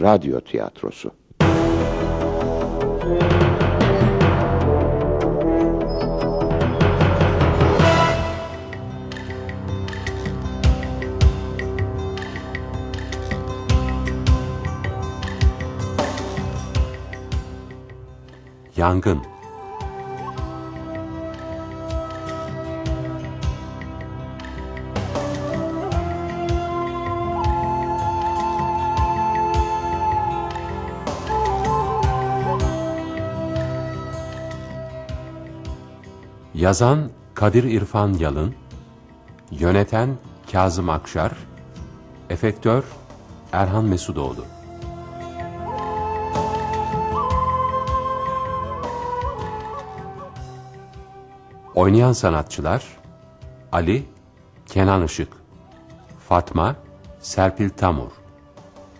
radyo tiyatrosu. Yangın Yazan Kadir İrfan Yalın. Yöneten Kazım Akşar. Efektör Erhan Mesudoğlu. Oynayan sanatçılar Ali Kenan Işık. Fatma Serpil Tamur.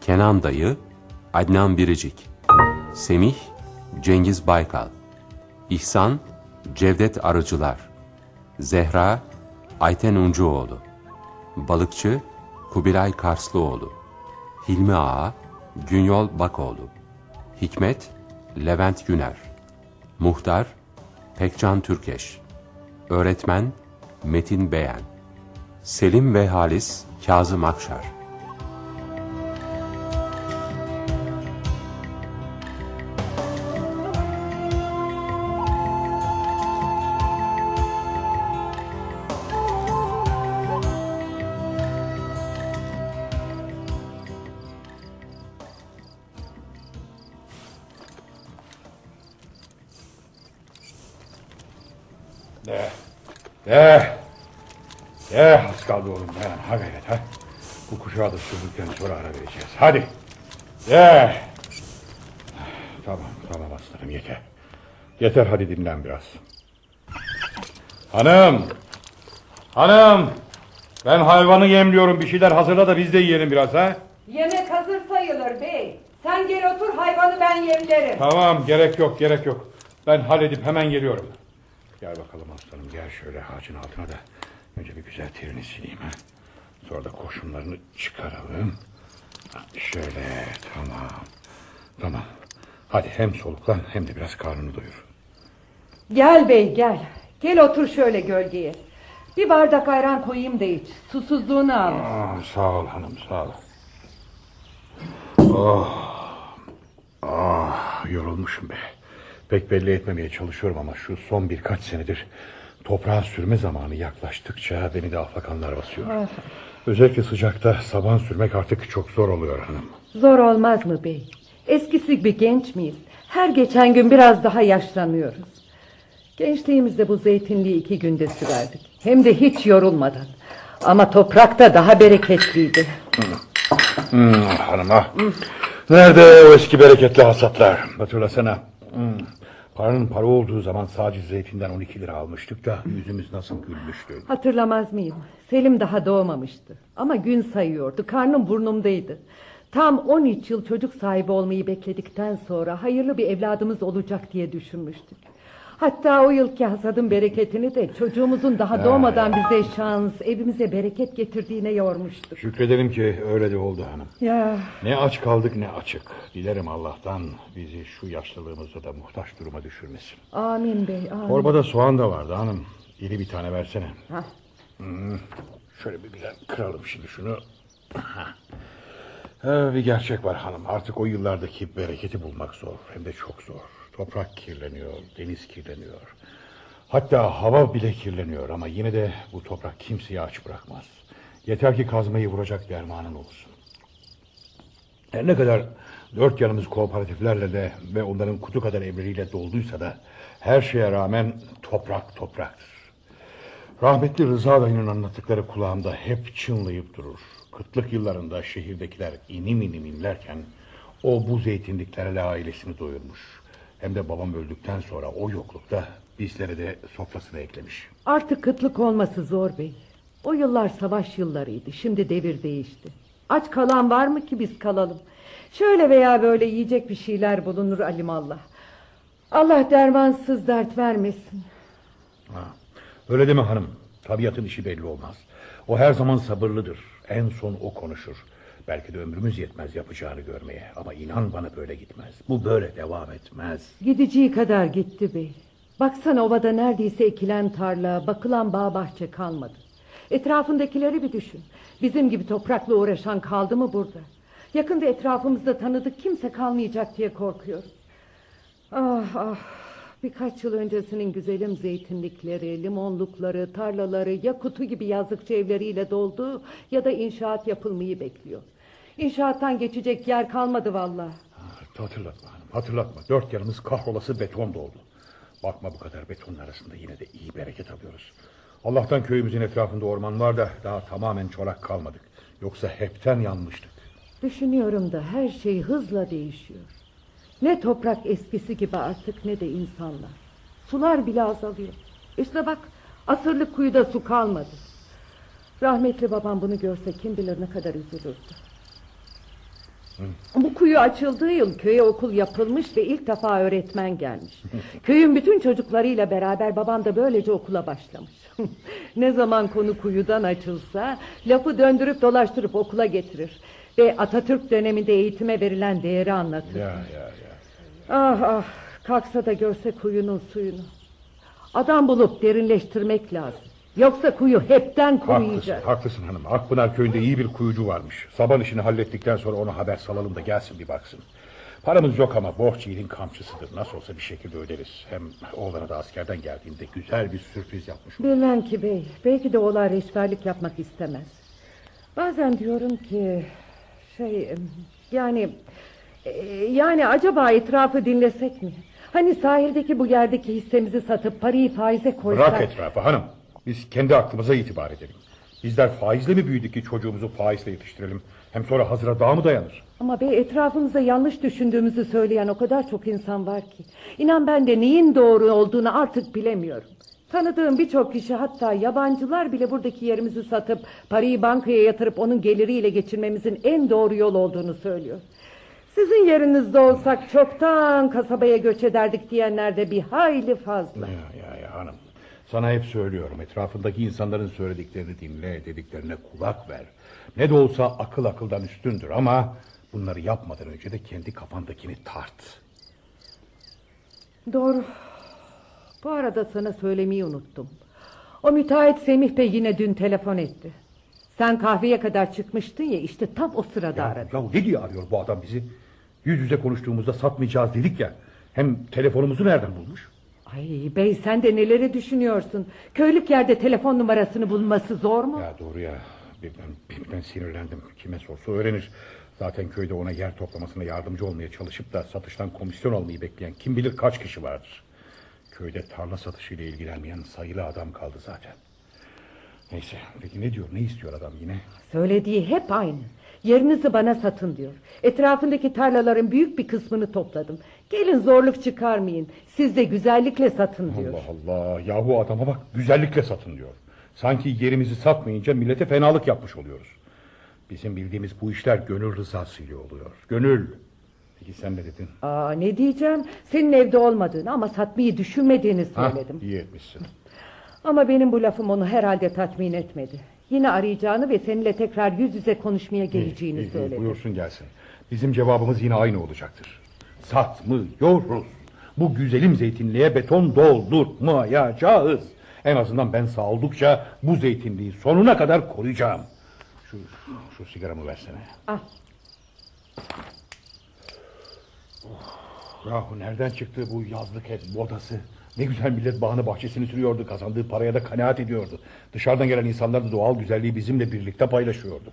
Kenan Dayı Adnan Biricik. Semih Cengiz Baykal. İhsan Cevdet Arıcılar Zehra Ayten Uncuoğlu Balıkçı Kubilay Karslıoğlu Hilmi Ağa Günyol Bakoğlu Hikmet Levent Güner Muhtar Pekcan Türkeş Öğretmen Metin Beyen Selim ve Halis Kazım Akşar De. De. De. Az kaldı oğlum dayan. Ha gayret ha. Bu kuşağı da sürdükten sonra ara vereceğiz. Hadi. De. Tamam tamam aslanım yeter. Yeter hadi dinlen biraz. Hanım. Hanım. Ben hayvanı yemliyorum bir şeyler hazırla da biz de yiyelim biraz ha. Yemek hazır sayılır bey. Sen gel otur hayvanı ben yemlerim. Tamam gerek yok gerek yok. Ben halledip hemen geliyorum. Gel bakalım aslanım gel şöyle ağacın altına da. Önce bir güzel terini sileyim ha. Sonra da koşumlarını çıkaralım. Şöyle tamam. Tamam. Hadi hem soluklan hem de biraz karnını doyur. Gel bey gel. Gel otur şöyle gölgeye. Bir bardak ayran koyayım da iç. Susuzluğunu al. Aa, sağ ol hanım sağ ol. Oh. Ah, yorulmuşum be. Pek belli etmemeye çalışıyorum ama şu son birkaç senedir toprağa sürme zamanı yaklaştıkça beni de afakanlar basıyor. Özellikle sıcakta saban sürmek artık çok zor oluyor hanım. Zor olmaz mı bey? Eskisi gibi genç miyiz? Her geçen gün biraz daha yaşlanıyoruz. Gençliğimizde bu zeytinliği iki günde sürerdik. Hem de hiç yorulmadan. Ama toprakta daha bereketliydi. Hmm, hanım ah. Nerede o eski bereketli hasatlar? Hatırlasana. Hmm. Paranın para olduğu zaman sadece zeytinden 12 lira almıştık da yüzümüz nasıl gülmüştü. Hatırlamaz mıyım? Selim daha doğmamıştı. Ama gün sayıyordu. Karnım burnumdaydı. Tam 13 yıl çocuk sahibi olmayı bekledikten sonra hayırlı bir evladımız olacak diye düşünmüştük. Hatta o yılki hasadın bereketini de çocuğumuzun daha doğmadan bize şans, evimize bereket getirdiğine yormuştuk. Şükredelim ki öyle de oldu hanım. Ya Ne aç kaldık ne açık. Dilerim Allah'tan bizi şu yaşlılığımızda da muhtaç duruma düşürmesin. amin bey amin. Torbada soğan da vardı hanım. İri bir tane versene. Hah. Hmm, Şöyle bir güzel kıralım şimdi şunu. Hah. Ee, bir gerçek var hanım. Artık o yıllardaki bereketi bulmak zor. Hem de çok zor. Toprak kirleniyor, deniz kirleniyor. Hatta hava bile kirleniyor ama yine de bu toprak kimseyi aç bırakmaz. Yeter ki kazmayı vuracak dermanın olsun. Her ne kadar dört yanımız kooperatiflerle de ve onların kutu kadar emriyle dolduysa da her şeye rağmen toprak topraktır. Rahmetli Rıza dayının anlattıkları kulağımda hep çınlayıp durur. Kıtlık yıllarında şehirdekiler inim inim inlerken o bu zeytinliklerle ailesini doyurmuş. Hem de babam öldükten sonra o yoklukta bizlere de sofrasına eklemiş. Artık kıtlık olması zor bey. O yıllar savaş yıllarıydı. Şimdi devir değişti. Aç kalan var mı ki biz kalalım? Şöyle veya böyle yiyecek bir şeyler bulunur alimallah. Allah dermansız dert vermesin. Ha, öyle deme hanım. Tabiatın işi belli olmaz. O her zaman sabırlıdır. En son o konuşur. Belki de ömrümüz yetmez yapacağını görmeye. Ama inan bana böyle gitmez. Bu böyle devam etmez. Gideceği kadar gitti bey. Baksana ovada neredeyse ekilen tarla, bakılan bağ bahçe kalmadı. Etrafındakileri bir düşün. Bizim gibi toprakla uğraşan kaldı mı burada? Yakında etrafımızda tanıdık kimse kalmayacak diye korkuyorum. Ah ah. Birkaç yıl öncesinin güzelim zeytinlikleri, limonlukları, tarlaları ya kutu gibi yazlıkçı evleriyle doldu ya da inşaat yapılmayı bekliyor. İnşaattan geçecek yer kalmadı vallahi. Hatırlatma hanım hatırlatma. Dört yanımız kahrolası beton doldu. Bakma bu kadar betonun arasında yine de iyi bereket alıyoruz. Allah'tan köyümüzün etrafında orman var da daha tamamen çorak kalmadık. Yoksa hepten yanmıştık. Düşünüyorum da her şey hızla değişiyor. Ne toprak eskisi gibi artık ne de insanlar. Sular bile azalıyor. İşte bak asırlık kuyuda su kalmadı. Rahmetli babam bunu görse kim bilir ne kadar üzülürdü. Bu kuyu açıldığı yıl köye okul yapılmış ve ilk defa öğretmen gelmiş. Köyün bütün çocuklarıyla beraber babam da böylece okula başlamış. ne zaman konu kuyudan açılsa lafı döndürüp dolaştırıp okula getirir. Ve Atatürk döneminde eğitime verilen değeri anlatır. Ya ya. Ah ah kalksa da görse kuyunun suyunu. Adam bulup derinleştirmek lazım. Yoksa kuyu hepten Haklısın, kuruyacak. haklısın hanım. Akpınar köyünde iyi bir kuyucu varmış. Saban işini hallettikten sonra ona haber salalım da gelsin bir baksın. Paramız yok ama borç yiğidin kamçısıdır. Nasıl olsa bir şekilde öderiz. Hem oğlana da askerden geldiğinde güzel bir sürpriz yapmış olur. Bilmem ki bey. Belki de oğlan reçberlik yapmak istemez. Bazen diyorum ki şey yani e, yani acaba etrafı dinlesek mi? Hani sahildeki bu yerdeki hissemizi satıp parayı faize koysak. Bırak etrafı hanım. Biz kendi aklımıza itibar edelim. Bizler faizle mi büyüdük ki çocuğumuzu faizle yetiştirelim? Hem sonra hazıra daha mı dayanır? Ama bey etrafımızda yanlış düşündüğümüzü söyleyen o kadar çok insan var ki. İnan ben de neyin doğru olduğunu artık bilemiyorum. Tanıdığım birçok kişi hatta yabancılar bile buradaki yerimizi satıp parayı bankaya yatırıp onun geliriyle geçirmemizin en doğru yol olduğunu söylüyor. Sizin yerinizde olsak çoktan kasabaya göç ederdik diyenler de bir hayli fazla. Ya ya ya hanım. Sana hep söylüyorum etrafındaki insanların söylediklerini dinle, dediklerine kulak ver. Ne de olsa akıl akıldan üstündür ama bunları yapmadan önce de kendi kafandakini tart. Doğru. Bu arada sana söylemeyi unuttum. O müteahhit Semih Bey yine dün telefon etti. Sen kahveye kadar çıkmıştın ya işte tam o sırada aradı. Ya ne diye arıyor bu adam bizi? Yüz yüze konuştuğumuzda satmayacağız dedik ya. Hem telefonumuzu nereden bulmuş? Ay bey sen de neleri düşünüyorsun? Köylük yerde telefon numarasını bulması zor mu? Ya doğru ya. Birden, birden sinirlendim. Kime sorsa öğrenir. Zaten köyde ona yer toplamasına yardımcı olmaya çalışıp da satıştan komisyon almayı bekleyen kim bilir kaç kişi vardır. Köyde tarla satışıyla ilgilenmeyen sayılı adam kaldı zaten. Neyse peki ne diyor ne istiyor adam yine? Söylediği hep aynı. Yerinizi bana satın diyor. Etrafındaki tarlaların büyük bir kısmını topladım. Gelin zorluk çıkarmayın. Siz de güzellikle satın diyor. Allah Allah yahu adama bak güzellikle satın diyor. Sanki yerimizi satmayınca millete fenalık yapmış oluyoruz. Bizim bildiğimiz bu işler gönül rızasıyla oluyor. Gönül. Peki sen ne dedin? Aa, ne diyeceğim? Senin evde olmadığını ama satmayı düşünmediğini Ha, söyledim. iyi etmişsin. Ama benim bu lafım onu herhalde tatmin etmedi. Yine arayacağını ve seninle tekrar yüz yüze konuşmaya geleceğini İyi, iyi, söyledi. Buyursun gelsin. Bizim cevabımız yine aynı olacaktır. Satmıyoruz. Bu güzelim zeytinliğe beton doldurmayacağız. En azından ben sağ oldukça bu zeytinliği sonuna kadar koruyacağım. Şu, şu sigaramı versene. Al. Yahu nereden çıktı bu yazlık ev modası? Ne güzel millet bağını bahçesini sürüyordu. Kazandığı paraya da kanaat ediyordu. Dışarıdan gelen insanlar da doğal güzelliği bizimle birlikte paylaşıyordu.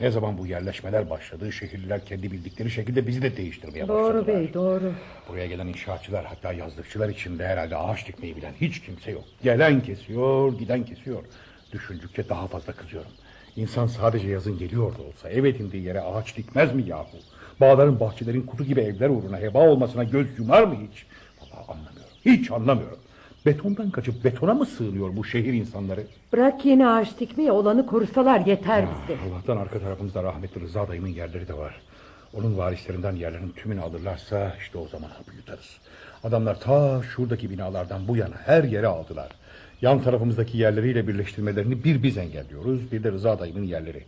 Ne zaman bu yerleşmeler başladı şehirliler kendi bildikleri şekilde bizi de değiştirmeye başladılar. Doğru bey doğru. Buraya gelen inşaatçılar hatta yazlıkçılar içinde herhalde ağaç dikmeyi bilen hiç kimse yok. Gelen kesiyor giden kesiyor. Düşündükçe daha fazla kızıyorum. İnsan sadece yazın geliyor da olsa ev edindiği yere ağaç dikmez mi yahu? Bağların bahçelerin kutu gibi evler uğruna heba olmasına göz yumar mı hiç? Vallahi anlamıyorum. Hiç anlamıyorum. Betondan kaçıp betona mı sığınıyor bu şehir insanları? Bırak yeni ağaç dikmeyi olanı korusalar yeter bize. Allah'tan arka tarafımızda rahmetli Rıza dayımın yerleri de var. Onun varislerinden yerlerin tümünü alırlarsa işte o zaman hapı yutarız. Adamlar ta şuradaki binalardan bu yana her yere aldılar. Yan tarafımızdaki yerleriyle birleştirmelerini bir biz engelliyoruz bir de Rıza dayımın yerleri.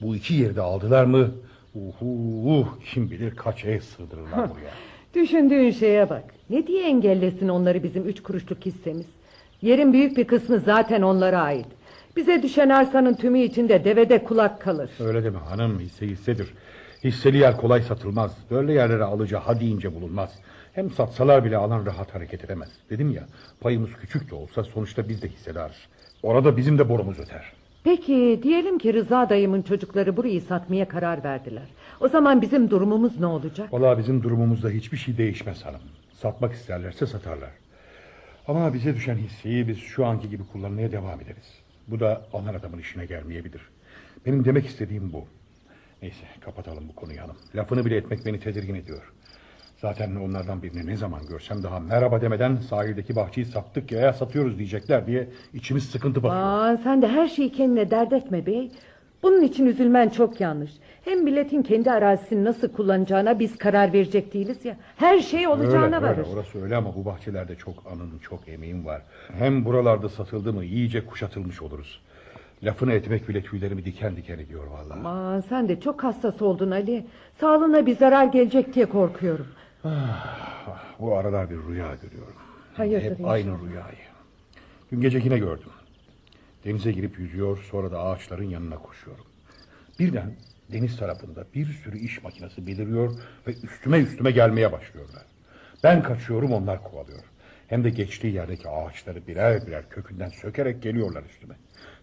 Bu iki yeri de aldılar mı? Uhu, kim bilir kaç ev sığdırırlar buraya. Düşündüğün şeye bak. Ne diye engellesin onları bizim üç kuruşluk hissemiz? Yerin büyük bir kısmı zaten onlara ait. Bize düşen arsanın tümü içinde devede kulak kalır. Öyle deme hanım hisse hissedir. Hisseli yer kolay satılmaz. Böyle yerlere alıcı ha deyince bulunmaz. Hem satsalar bile alan rahat hareket edemez. Dedim ya payımız küçük de olsa sonuçta biz de hissedarız. Orada bizim de borumuz öter. Peki diyelim ki Rıza dayımın çocukları burayı satmaya karar verdiler. O zaman bizim durumumuz ne olacak? Vallahi bizim durumumuzda hiçbir şey değişmez hanım. Satmak isterlerse satarlar. Ama bize düşen hisseyi biz şu anki gibi kullanmaya devam ederiz. Bu da alan adamın işine gelmeyebilir. Benim demek istediğim bu. Neyse kapatalım bu konuyu hanım. Lafını bile etmek beni tedirgin ediyor. Zaten onlardan birini ne zaman görsem daha merhaba demeden sahildeki bahçeyi sattık ya satıyoruz diyecekler diye içimiz sıkıntı basıyor. Aa, sen de her şeyi kendine dert etme bey. Bunun için üzülmen çok yanlış. Hem milletin kendi arazisini nasıl kullanacağına biz karar verecek değiliz ya. Her şey olacağına öyle, varır. öyle, orası öyle ama bu bahçelerde çok anın, çok emeğim var. Hem buralarda satıldı mı iyice kuşatılmış oluruz. Lafını etmek bile tüylerimi diken diken ediyor vallahi. Aman sen de çok hassas oldun Ali. Sağlığına bir zarar gelecek diye korkuyorum. Bu aralar bir rüya görüyorum. Hayırdır Hep inşallah. aynı rüyayı. Dün gece yine gördüm. Denize girip yüzüyor sonra da ağaçların yanına koşuyorum. Birden deniz tarafında bir sürü iş makinesi beliriyor ve üstüme üstüme gelmeye başlıyorlar. Ben kaçıyorum onlar kovalıyor. Hem de geçtiği yerdeki ağaçları birer birer kökünden sökerek geliyorlar üstüme.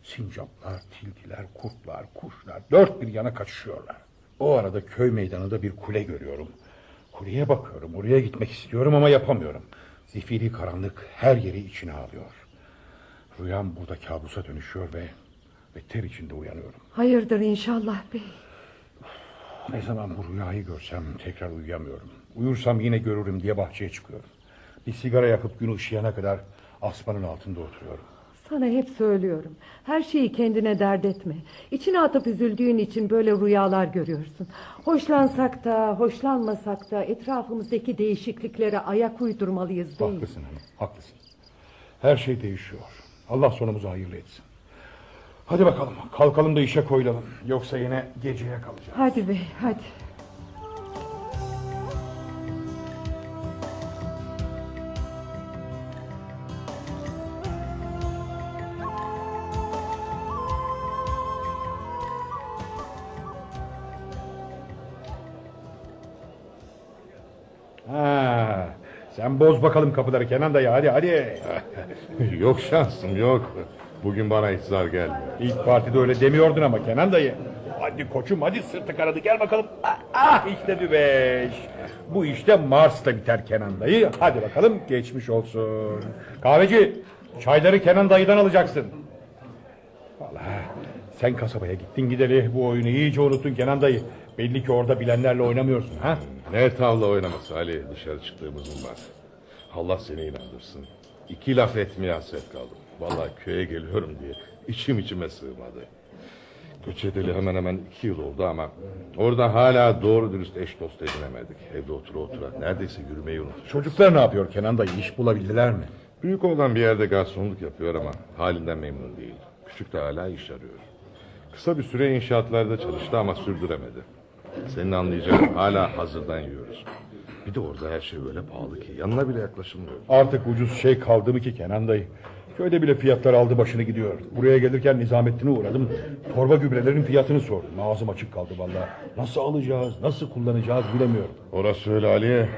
Sincaplar, tilkiler, kurtlar, kuşlar dört bir yana kaçışıyorlar. O arada köy meydanında bir kule görüyorum. Kuleye bakıyorum, oraya gitmek istiyorum ama yapamıyorum. Zifiri karanlık her yeri içine alıyor. Rüyam burada kabusa dönüşüyor ve, ve ter içinde uyanıyorum. Hayırdır inşallah bey. Ne zaman bu rüyayı görsem tekrar uyuyamıyorum. Uyursam yine görürüm diye bahçeye çıkıyorum. Bir sigara yakıp gün ışıyana kadar asmanın altında oturuyorum. Sana hep söylüyorum. Her şeyi kendine dert etme. İçine atıp üzüldüğün için böyle rüyalar görüyorsun. Hoşlansak da, hoşlanmasak da etrafımızdaki değişikliklere ayak uydurmalıyız bey. Haklısın hanım, haklısın. Her şey değişiyor. Allah sonumuzu hayırlı etsin. Hadi bakalım, kalkalım da işe koyulalım. Yoksa yine geceye kalacağız. Hadi bey, hadi. Ha, sen boz bakalım kapıları Kenan dayı hadi hadi. yok şansım yok. Bugün bana hiç zar gelmiyor. İlk partide öyle demiyordun ama Kenan dayı. Hadi koçum hadi sırtı karadı gel bakalım. Ah, ah işte dübeş. Bu işte Mars'ta biter Kenan dayı. Hadi bakalım geçmiş olsun. Kahveci çayları Kenan dayıdan alacaksın. Vallahi sen kasabaya gittin gideli bu oyunu iyice unuttun Kenan dayı. Belli ki orada bilenlerle oynamıyorsun ha. Ne tavla oynaması Ali dışarı çıktığımızın var. Allah seni inandırsın. İki laf etmeye hasret kaldım. Vallahi köye geliyorum diye içim içime sığmadı. Göç edeli hemen hemen iki yıl oldu ama orada hala doğru dürüst eş dost edinemedik. Evde otura otura neredeyse yürümeyi unuttuk. Çocuklar ne yapıyor Kenan dayı iş bulabildiler mi? Büyük olan bir yerde garsonluk yapıyor ama halinden memnun değil. Küçük de hala iş arıyor. Kısa bir süre inşaatlarda çalıştı ama sürdüremedi. Senin anlayacağın hala hazırdan yiyoruz. Bir de orada her şey öyle pahalı ki yanına bile yaklaşılmıyor. Artık ucuz şey kaldı mı ki Kenan dayı? Köyde bile fiyatlar aldı başını gidiyor. Buraya gelirken Nizamettin'e uğradım. Torba gübrelerin fiyatını sordum. Ağzım açık kaldı vallahi. Nasıl alacağız, nasıl kullanacağız bilemiyorum. Orası öyle Ali.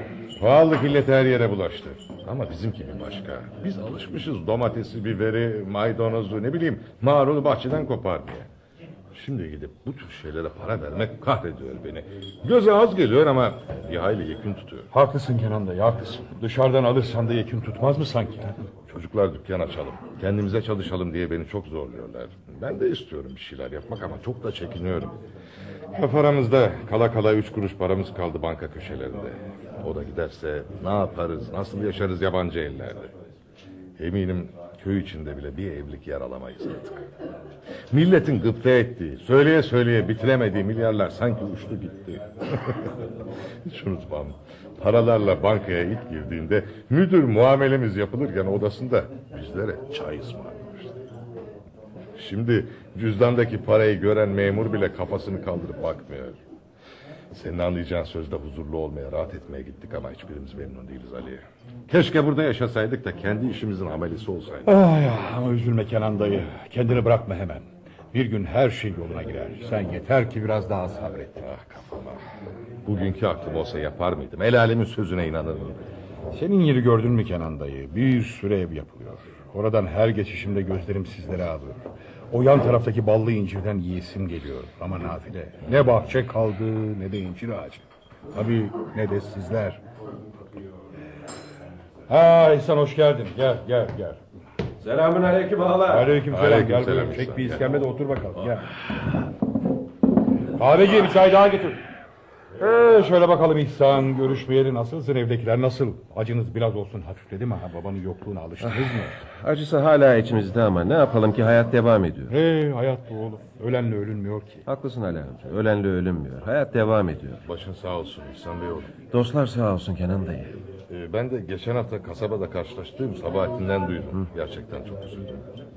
Pahalılık illet her yere bulaştı. Ama bizimki bir başka. Biz alışmışız domatesi, biberi, maydanozu ne bileyim marulu bahçeden koparmaya. Şimdi gidip bu tür şeylere para vermek kahrediyor beni. Göze az geliyor ama bir hayli yekün tutuyor. Haklısın Kenan dayı, haklısın. Dışarıdan alırsan da yekün tutmaz mı sanki? Çocuklar dükkan açalım, kendimize çalışalım diye beni çok zorluyorlar. Ben de istiyorum bir şeyler yapmak ama çok da çekiniyorum. Laf aramızda kala kala üç kuruş paramız kaldı banka köşelerinde. O da giderse ne yaparız, nasıl yaşarız yabancı ellerde. Eminim köy içinde bile bir evlilik yer alamayız artık. Milletin gıpta ettiği, söyleye söyleye bitiremediği milyarlar sanki uçtu gitti. Hiç unutmam. Paralarla bankaya ilk girdiğinde müdür muamelemiz yapılırken odasında bizlere çay ısmarlamıştı. Şimdi cüzdandaki parayı gören memur bile kafasını kaldırıp bakmıyor. Senin anlayacağın sözde huzurlu olmaya, rahat etmeye gittik ama hiçbirimiz memnun değiliz Ali. Keşke burada yaşasaydık da kendi işimizin amelisi olsaydı. Ay, ama üzülme Kenan dayı. Kendini bırakma hemen. Bir gün her şey yoluna girer. Sen yeter ki biraz daha sabret. Ah kafama. Bugünkü aklım olsa yapar mıydım? El alemin sözüne inanır mıydım? Senin yeri gördün mü Kenan dayı? Bir sürü ev yapılıyor. Oradan her geçişimde gözlerim sizlere alıyor. O yan taraftaki ballı incirden yiyesim geliyor. Ama nafile. Ne bahçe kaldı ne de incir ağacı. Tabii ne de sizler. Ha İhsan hoş geldin. Gel gel gel. Selamün aleyküm ağalar. Aleyküm selam. Aleyküm Gel selam. Çek bir iskemle de otur bakalım. Gel. Kahveci bir çay daha getir. Ee, şöyle bakalım İhsan görüşmeyeli nasılsın evdekiler nasıl? Acınız biraz olsun hafifledi mi? Ha, babanın yokluğuna alıştınız mı? Acısı hala içimizde ama ne yapalım ki hayat devam ediyor. Hey hayat bu oğlum. Ölenle ölünmüyor ki. Haklısın Ali amca. Ölenle ölünmüyor. Hayat devam ediyor. Başın sağ olsun İhsan Bey oğlum. Dostlar sağ olsun Kenan dayı. Ee, ben de geçen hafta kasabada karşılaştığım Sabahattin'den duydum. Gerçekten çok üzüldüm.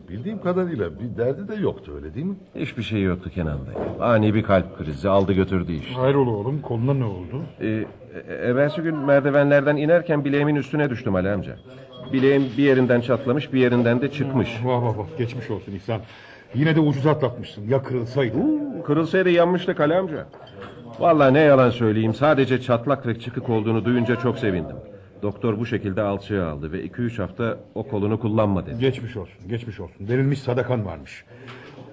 Bildiğim kadarıyla bir derdi de yoktu öyle değil mi? Hiçbir şey yoktu Kenan dayı. Ani bir kalp krizi aldı götürdü işte. Hayrola oğlum koluna ne oldu? Ee, e- evvelsi gün merdivenlerden inerken bileğimin üstüne düştüm Ali amca. Bileğim bir yerinden çatlamış bir yerinden de çıkmış. Vah vah vah geçmiş olsun İhsan. Yine de ucuz atlatmışsın. Ya kırılsaydı? Kırılsaydı yanmıştık Ali amca. Vallahi ne yalan söyleyeyim sadece çatlak ve çıkık olduğunu duyunca çok sevindim. Doktor bu şekilde alçıya aldı ve 2-3 hafta o kolunu kullanma dedi. Geçmiş olsun, geçmiş olsun. Verilmiş sadakan varmış.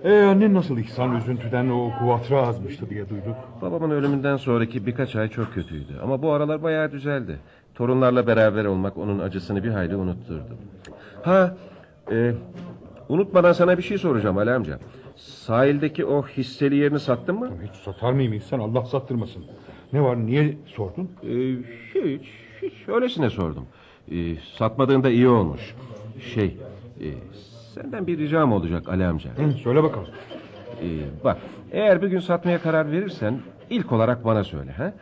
Ee annen nasıl İhsan üzüntüden o kuvatra azmıştı diye duyduk. Babamın ölümünden sonraki birkaç ay çok kötüydü. Ama bu aralar bayağı düzeldi. Torunlarla beraber olmak onun acısını bir hayli unutturdu. Ha, e, unutmadan sana bir şey soracağım Ali amca. Sahildeki o hisseli yerini sattın mı? Hiç satar mıyım İhsan Allah sattırmasın. Ne var niye sordun? E, hiç, hiç öylesine sordum. E, satmadığında iyi olmuş. Şey, e, senden bir ricam olacak Ali amca. Hı, söyle bakalım. Ee, bak eğer bir gün satmaya karar verirsen ilk olarak bana söyle. Ha?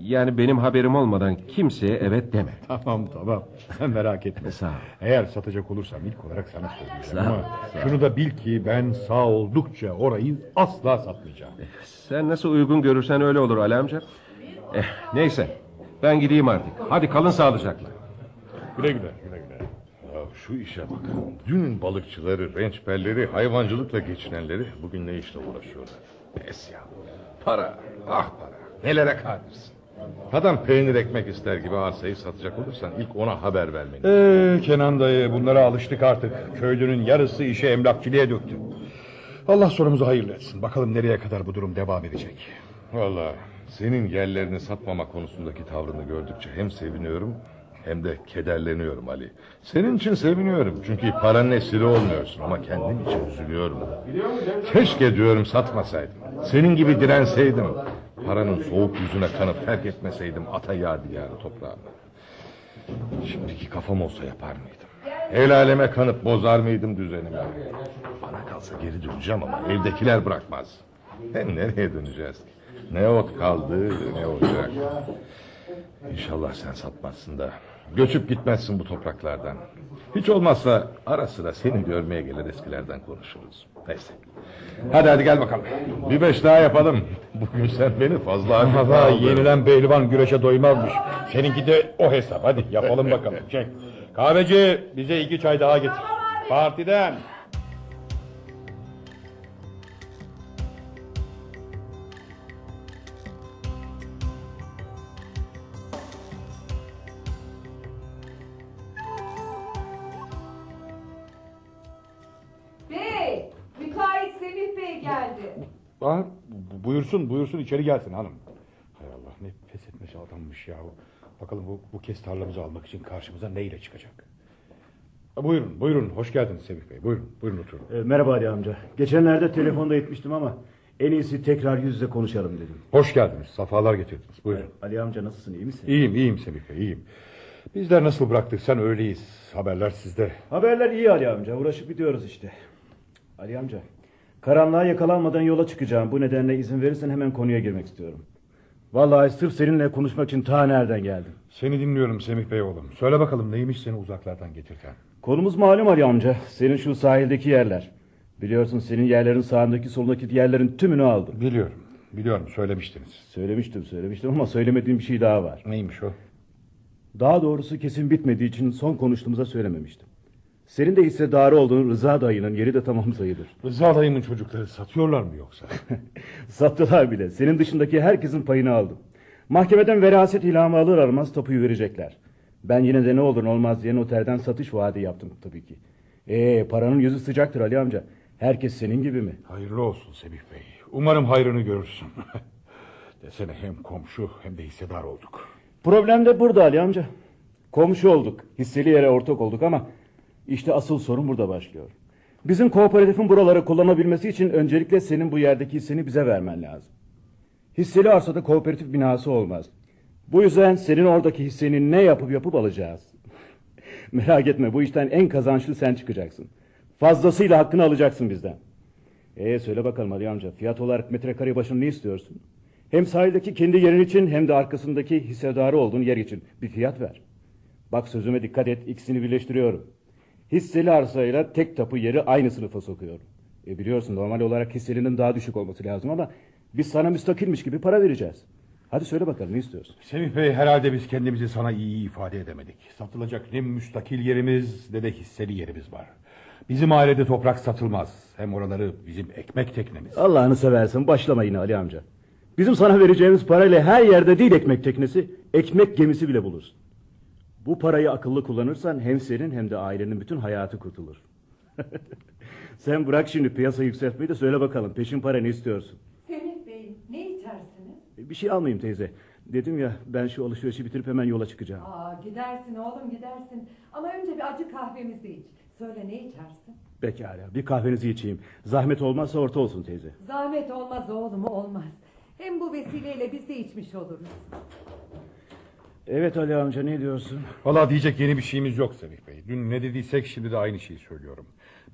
Yani benim haberim olmadan kimseye evet deme. Tamam tamam sen merak etme. Sağ ol. Eğer satacak olursam ilk olarak sana söyleyeceğim. Sağ ol, Ama sağ şunu da bil ki ben sağ oldukça orayı asla satmayacağım. Sen nasıl uygun görürsen öyle olur Ali amca. Eh, neyse ben gideyim artık. Hadi kalın sağlıcakla. Güle güle güle güle. Ya şu işe bak. Dünün balıkçıları, rençberleri, hayvancılıkla geçinenleri bugün ne işle uğraşıyorlar? Pes ya. Para, ah para. Nelere kadirsin. Adam peynir ekmek ister gibi arsayı satacak olursan ilk ona haber vermeni. Ee, Kenan dayı bunlara alıştık artık. Köylünün yarısı işe emlakçılığa döktü. Allah sonumuzu hayırlı etsin. Bakalım nereye kadar bu durum devam edecek. Valla senin yerlerini satmama konusundaki tavrını gördükçe hem seviniyorum hem de kederleniyorum Ali. Senin için seviniyorum çünkü paranın esiri olmuyorsun ama kendim için üzülüyorum. Keşke diyorum satmasaydım. Senin gibi direnseydim. Paranın soğuk yüzüne kanıp terk etmeseydim ata yadigarı toprağımı. Şimdiki kafam olsa yapar mıydım? El aleme kanıp bozar mıydım düzenimi? Bana kalsa geri döneceğim ama evdekiler bırakmaz. Hem nereye döneceğiz ki? Ne ot kaldı ne olacak. İnşallah sen satmazsın da göçüp gitmezsin bu topraklardan. Hiç olmazsa ara sıra seni görmeye gelir eskilerden konuşuruz. Neyse. Hadi hadi gel bakalım. Bir beş daha yapalım. Bugün sen beni fazla aldın. yenilen pehlivan güreşe doymazmış. Seninki de o hesap. Hadi yapalım bakalım. Çek. Kahveci bize iki çay daha getir. Partiden. Bu- buyursun buyursun içeri gelsin hanım. Hay Allah ne pes etmesi adammış ya. Bakalım bu, bu kez tarlamızı almak için karşımıza neyle çıkacak? Ha, Buyurun buyurun hoş geldiniz Semih Bey. Buyurun buyurun oturun. E, Merhaba Ali amca. Geçenlerde telefonda etmiştim ama en iyisi tekrar yüz yüze konuşalım dedim. Hoş geldiniz. Safalar getirdiniz. Buyurun. Ali amca nasılsın iyi misin? İyiyim iyiyim Semih Bey iyiyim. Bizler nasıl bıraktık sen öyleyiz. Haberler sizde. Haberler iyi Ali amca. Uğraşıp gidiyoruz işte. Ali amca. Karanlığa yakalanmadan yola çıkacağım. Bu nedenle izin verirsen hemen konuya girmek istiyorum. Vallahi sırf seninle konuşmak için ta nereden geldim. Seni dinliyorum Semih Bey oğlum. Söyle bakalım neymiş seni uzaklardan getirten. Konumuz malum Ali amca. Senin şu sahildeki yerler. Biliyorsun senin yerlerin sağındaki solundaki yerlerin tümünü aldım. Biliyorum. Biliyorum söylemiştiniz. Söylemiştim söylemiştim ama söylemediğim bir şey daha var. Neymiş o? Daha doğrusu kesin bitmediği için son konuştuğumuzda söylememiştim. Senin de hissedarı olduğun Rıza dayının yeri de tamam sayılır. Rıza dayımın çocukları satıyorlar mı yoksa? Sattılar bile. Senin dışındaki herkesin payını aldım. Mahkemeden veraset ilamı alır almaz tapuyu verecekler. Ben yine de ne olur ne olmaz diye noterden satış vaadi yaptım tabii ki. Ee paranın yüzü sıcaktır Ali amca. Herkes senin gibi mi? Hayırlı olsun Semih Bey. Umarım hayrını görürsün. Desene hem komşu hem de hissedar olduk. Problem de burada Ali amca. Komşu olduk. Hisseli yere ortak olduk ama işte asıl sorun burada başlıyor. Bizim kooperatifin buraları kullanabilmesi için öncelikle senin bu yerdeki hisseni bize vermen lazım. Hisseli arsada kooperatif binası olmaz. Bu yüzden senin oradaki hisseni ne yapıp yapıp alacağız. Merak etme bu işten en kazançlı sen çıkacaksın. Fazlasıyla hakkını alacaksın bizden. Ee söyle bakalım Ali amca fiyat olarak metrekare başına ne istiyorsun? Hem sahildeki kendi yerin için hem de arkasındaki hissedarı olduğun yer için bir fiyat ver. Bak sözüme dikkat et ikisini birleştiriyorum. Hisseli arsayla tek tapu yeri aynı sınıfa sokuyorum. E biliyorsun normal olarak hisselinin daha düşük olması lazım ama biz sana müstakilmiş gibi para vereceğiz. Hadi söyle bakalım ne istiyorsun? Semih Bey herhalde biz kendimizi sana iyi ifade edemedik. Satılacak ne müstakil yerimiz ne de hisseli yerimiz var. Bizim ailede toprak satılmaz. Hem oraları bizim ekmek teknemiz. Allah'ını seversen başlama yine Ali amca. Bizim sana vereceğimiz parayla her yerde değil ekmek teknesi, ekmek gemisi bile bulursun. Bu parayı akıllı kullanırsan hem senin hem de ailenin bütün hayatı kurtulur. Sen bırak şimdi piyasa yükseltmeyi de söyle bakalım peşin para ne istiyorsun? Semih Bey ne içersiniz? E, Bir şey almayayım teyze. Dedim ya ben şu alışverişi bitirip hemen yola çıkacağım. Aa, gidersin oğlum gidersin. Ama önce bir acı kahvemizi iç. Söyle ne içersin? Pekala bir kahvenizi içeyim. Zahmet olmazsa orta olsun teyze. Zahmet olmaz oğlum olmaz. Hem bu vesileyle biz de içmiş oluruz. Evet Ali amca ne diyorsun? Valla diyecek yeni bir şeyimiz yok Semih Bey. Dün ne dediysek şimdi de aynı şeyi söylüyorum.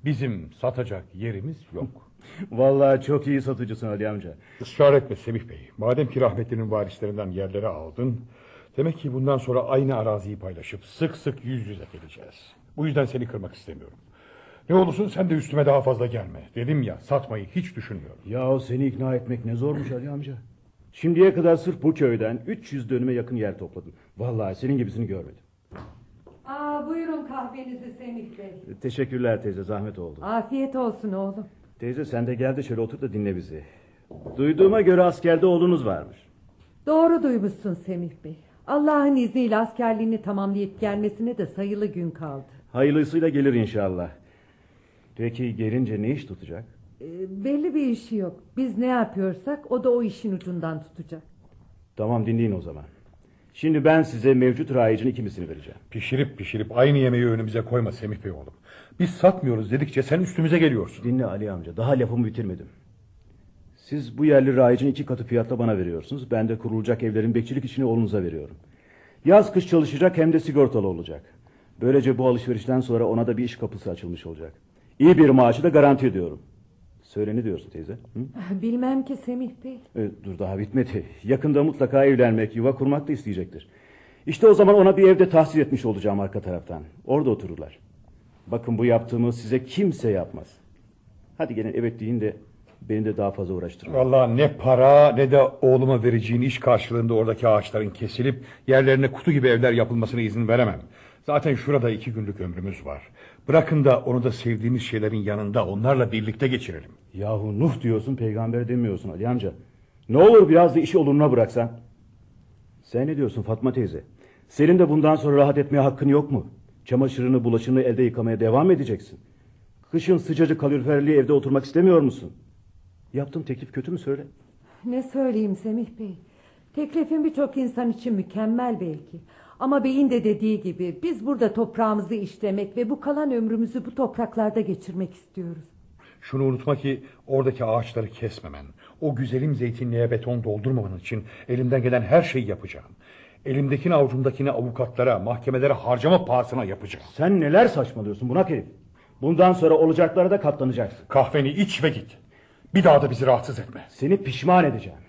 Bizim satacak yerimiz yok. Vallahi çok iyi satıcısın Ali amca. Israr etme Semih Bey. Madem ki rahmetlinin varislerinden yerleri aldın... ...demek ki bundan sonra aynı araziyi paylaşıp sık sık yüz yüze geleceğiz. Bu yüzden seni kırmak istemiyorum. Ne olursun sen de üstüme daha fazla gelme. Dedim ya satmayı hiç düşünmüyorum. Yahu seni ikna etmek ne zormuş Ali amca. Şimdiye kadar sırf bu köyden 300 dönüme yakın yer topladım. Vallahi senin gibisini görmedim. Aa, buyurun kahvenizi Semih Bey. Teşekkürler teyze zahmet oldu. Afiyet olsun oğlum. Teyze sen de gel de şöyle otur da dinle bizi. Duyduğuma göre askerde oğlunuz varmış. Doğru duymuşsun Semih Bey. Allah'ın izniyle askerliğini tamamlayıp gelmesine de sayılı gün kaldı. Hayırlısıyla gelir inşallah. Peki gelince ne iş tutacak? Ee, belli bir işi yok. Biz ne yapıyorsak o da o işin ucundan tutacak. Tamam dinleyin o zaman. Şimdi ben size mevcut rayicin ikimisini vereceğim. Pişirip pişirip aynı yemeği önümüze koyma Semih Bey oğlum. Biz satmıyoruz dedikçe sen üstümüze geliyorsun. Dinle Ali amca daha lafımı bitirmedim. Siz bu yerli rayicin iki katı fiyatla bana veriyorsunuz. Ben de kurulacak evlerin bekçilik işini oğlunuza veriyorum. Yaz kış çalışacak hem de sigortalı olacak. Böylece bu alışverişten sonra ona da bir iş kapısı açılmış olacak. İyi bir maaşı da garanti ediyorum. Söyle ne diyorsun teyze? Hı? Bilmem ki Semih Bey. E, dur daha bitmedi. Yakında mutlaka evlenmek, yuva kurmak da isteyecektir. İşte o zaman ona bir evde tahsil etmiş olacağım arka taraftan. Orada otururlar. Bakın bu yaptığımı size kimse yapmaz. Hadi gelin evet deyin de beni de daha fazla uğraştırmayın. Vallahi ne para ne de oğluma vereceğin iş karşılığında oradaki ağaçların kesilip yerlerine kutu gibi evler yapılmasına izin veremem. Zaten şurada iki günlük ömrümüz var. Bırakın da onu da sevdiğimiz şeylerin yanında onlarla birlikte geçirelim. Yahu Nuh diyorsun peygamber demiyorsun Ali amca. Ne olur biraz da işi oluruna bıraksan. Sen ne diyorsun Fatma teyze? Senin de bundan sonra rahat etmeye hakkın yok mu? Çamaşırını bulaşını elde yıkamaya devam edeceksin. Kışın sıcacık kaloriferli evde oturmak istemiyor musun? Yaptığım teklif kötü mü söyle? Ne söyleyeyim Semih Bey? Teklifin birçok insan için mükemmel belki. Ama beyin de dediği gibi biz burada toprağımızı işlemek ve bu kalan ömrümüzü bu topraklarda geçirmek istiyoruz. Şunu unutma ki oradaki ağaçları kesmemen, o güzelim zeytinliğe beton doldurmaman için elimden gelen her şeyi yapacağım. Elimdekini avucumdakini avukatlara, mahkemelere harcama pahasına yapacağım. Sen neler saçmalıyorsun bunak herif? Bundan sonra olacaklara da katlanacaksın. Kahveni iç ve git. Bir daha da bizi rahatsız etme. Seni pişman edeceğim.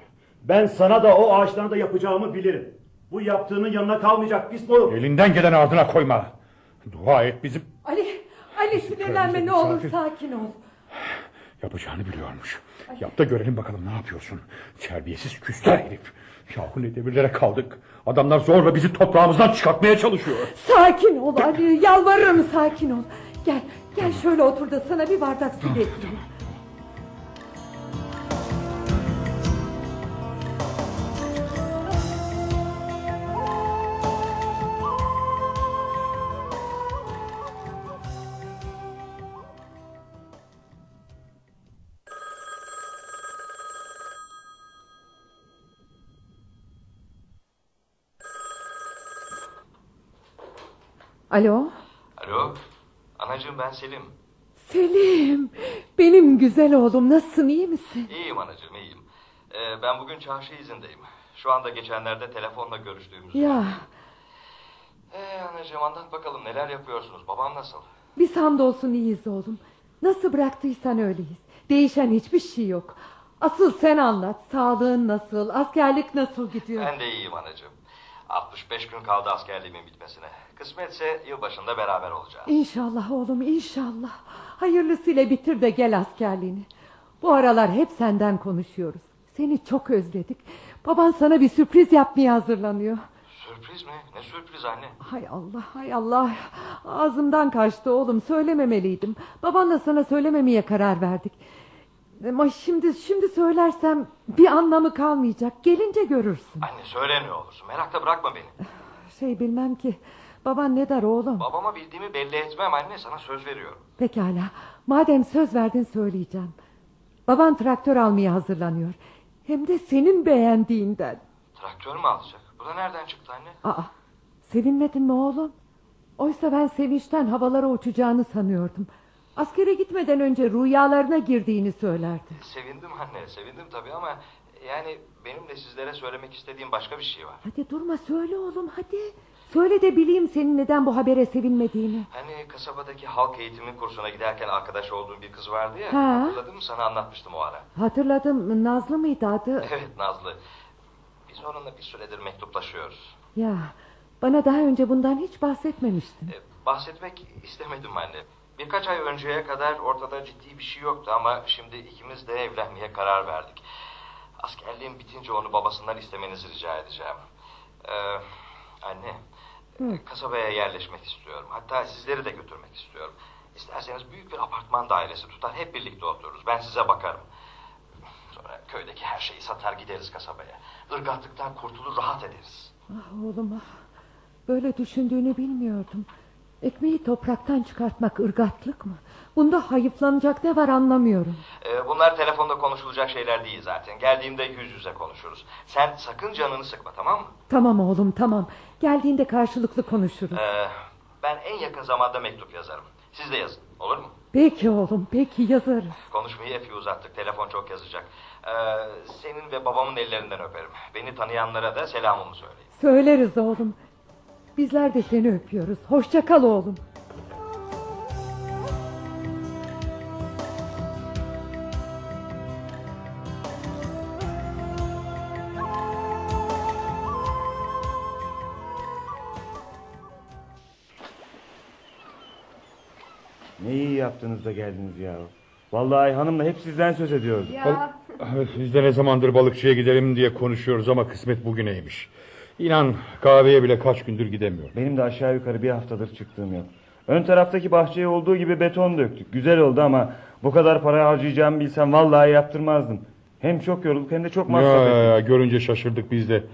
Ben sana da o ağaçlarına da yapacağımı bilirim. Bu yaptığının yanına kalmayacak pis moruk. Elinden gelen ardına koyma. Dua et bizim... Ali, Ali sinirlenme ne olur sakin ol. Yapacağını biliyormuş. Yap da görelim bakalım ne yapıyorsun. Terbiyesiz küstah herif. Yahu ne devirlere kaldık. Adamlar zorla bizi toprağımızdan çıkartmaya çalışıyor. Sakin ol Ali yalvarırım sakin ol. Gel gel şöyle otur da sana bir bardak su getireyim. Alo Alo, anacığım ben Selim. Selim benim güzel oğlum nasılsın iyi misin? İyiyim anacığım, iyiyim. Ee, ben bugün çarşı izindeyim. Şu anda geçenlerde telefonla görüştüğümüz. Ya Ee, anacığım anlat bakalım neler yapıyorsunuz? Babam nasıl? biz hamdolsun iyiyiz oğlum. Nasıl bıraktıysan öyleyiz. Değişen hiçbir şey yok. Asıl sen anlat. Sağlığın nasıl? Askerlik nasıl gidiyor? Ben de iyiyim anacığım. 65 gün kaldı askerliğimin bitmesine. Kısmetse yılbaşında beraber olacağız. İnşallah oğlum inşallah. Hayırlısıyla bitir de gel askerliğini. Bu aralar hep senden konuşuyoruz. Seni çok özledik. Baban sana bir sürpriz yapmaya hazırlanıyor. Sürpriz mi? Ne sürpriz anne? Hay Allah hay Allah. Ağzımdan kaçtı oğlum söylememeliydim. Babanla sana söylememeye karar verdik. Ama şimdi şimdi söylersem bir anlamı kalmayacak. Gelince görürsün. Anne söyle ne olursun. Merakta bırakma beni. Şey bilmem ki. Baban ne der oğlum? Babama bildiğimi belli etmem anne. Sana söz veriyorum. Pekala. Madem söz verdin söyleyeceğim. Baban traktör almaya hazırlanıyor. Hem de senin beğendiğinden. Traktör mü alacak? Bu da nereden çıktı anne? Aa, sevinmedin mi oğlum? Oysa ben sevinçten havalara uçacağını sanıyordum. Askere gitmeden önce rüyalarına girdiğini söylerdi. Sevindim anne, sevindim tabii ama... Yani benim de sizlere söylemek istediğim başka bir şey var. Hadi durma söyle oğlum hadi. Söyle de bileyim senin neden bu habere sevinmediğini. Hani kasabadaki halk eğitimi kursuna giderken arkadaş olduğum bir kız vardı ya. Ha. Hatırladın mı sana anlatmıştım o ara. Hatırladım Nazlı mıydı adı? Evet Nazlı. Biz onunla bir süredir mektuplaşıyoruz. Ya bana daha önce bundan hiç bahsetmemiştin. Ee, bahsetmek istemedim anne. Birkaç ay önceye kadar ortada ciddi bir şey yoktu ama şimdi ikimiz de evlenmeye karar verdik. Askerliğim bitince onu babasından istemenizi rica edeceğim. Ee, anne, e, kasabaya yerleşmek istiyorum. Hatta sizleri de götürmek istiyorum. İsterseniz büyük bir apartman dairesi tutar hep birlikte otururuz. Ben size bakarım. Sonra köydeki her şeyi satar gideriz kasabaya. Irgatlıktan kurtulur rahat ederiz. Ah oğlum ah. Böyle düşündüğünü bilmiyordum. Ekmeği topraktan çıkartmak ırgatlık mı? Bunda hayıflanacak ne var anlamıyorum. Ee, bunlar telefonda konuşulacak şeyler değil zaten. Geldiğimde yüz yüze konuşuruz. Sen sakın canını sıkma tamam mı? Tamam oğlum tamam. Geldiğinde karşılıklı konuşuruz. Ee, ben en yakın zamanda mektup yazarım. Siz de yazın olur mu? Peki oğlum peki yazarız. Konuşmayı epey uzattık. Telefon çok yazacak. Ee, senin ve babamın ellerinden öperim. Beni tanıyanlara da selamımı söyleyin. Söyleriz oğlum. Bizler de seni öpüyoruz. Hoşça kal oğlum. Ne iyi yaptınız da geldiniz ya. Vallahi hanımla hep sizden söz ediyordu. Biz de ne zamandır balıkçıya gidelim diye konuşuyoruz ama kısmet bugüneymiş. İnan kahveye bile kaç gündür gidemiyorum. Benim de aşağı yukarı bir haftadır çıktığım yok. Ön taraftaki bahçeye olduğu gibi beton döktük. Güzel oldu ama bu kadar para harcayacağımı bilsem vallahi yaptırmazdım. Hem çok yorulduk hem de çok masraf ettik. ya, ya, görünce şaşırdık biz de.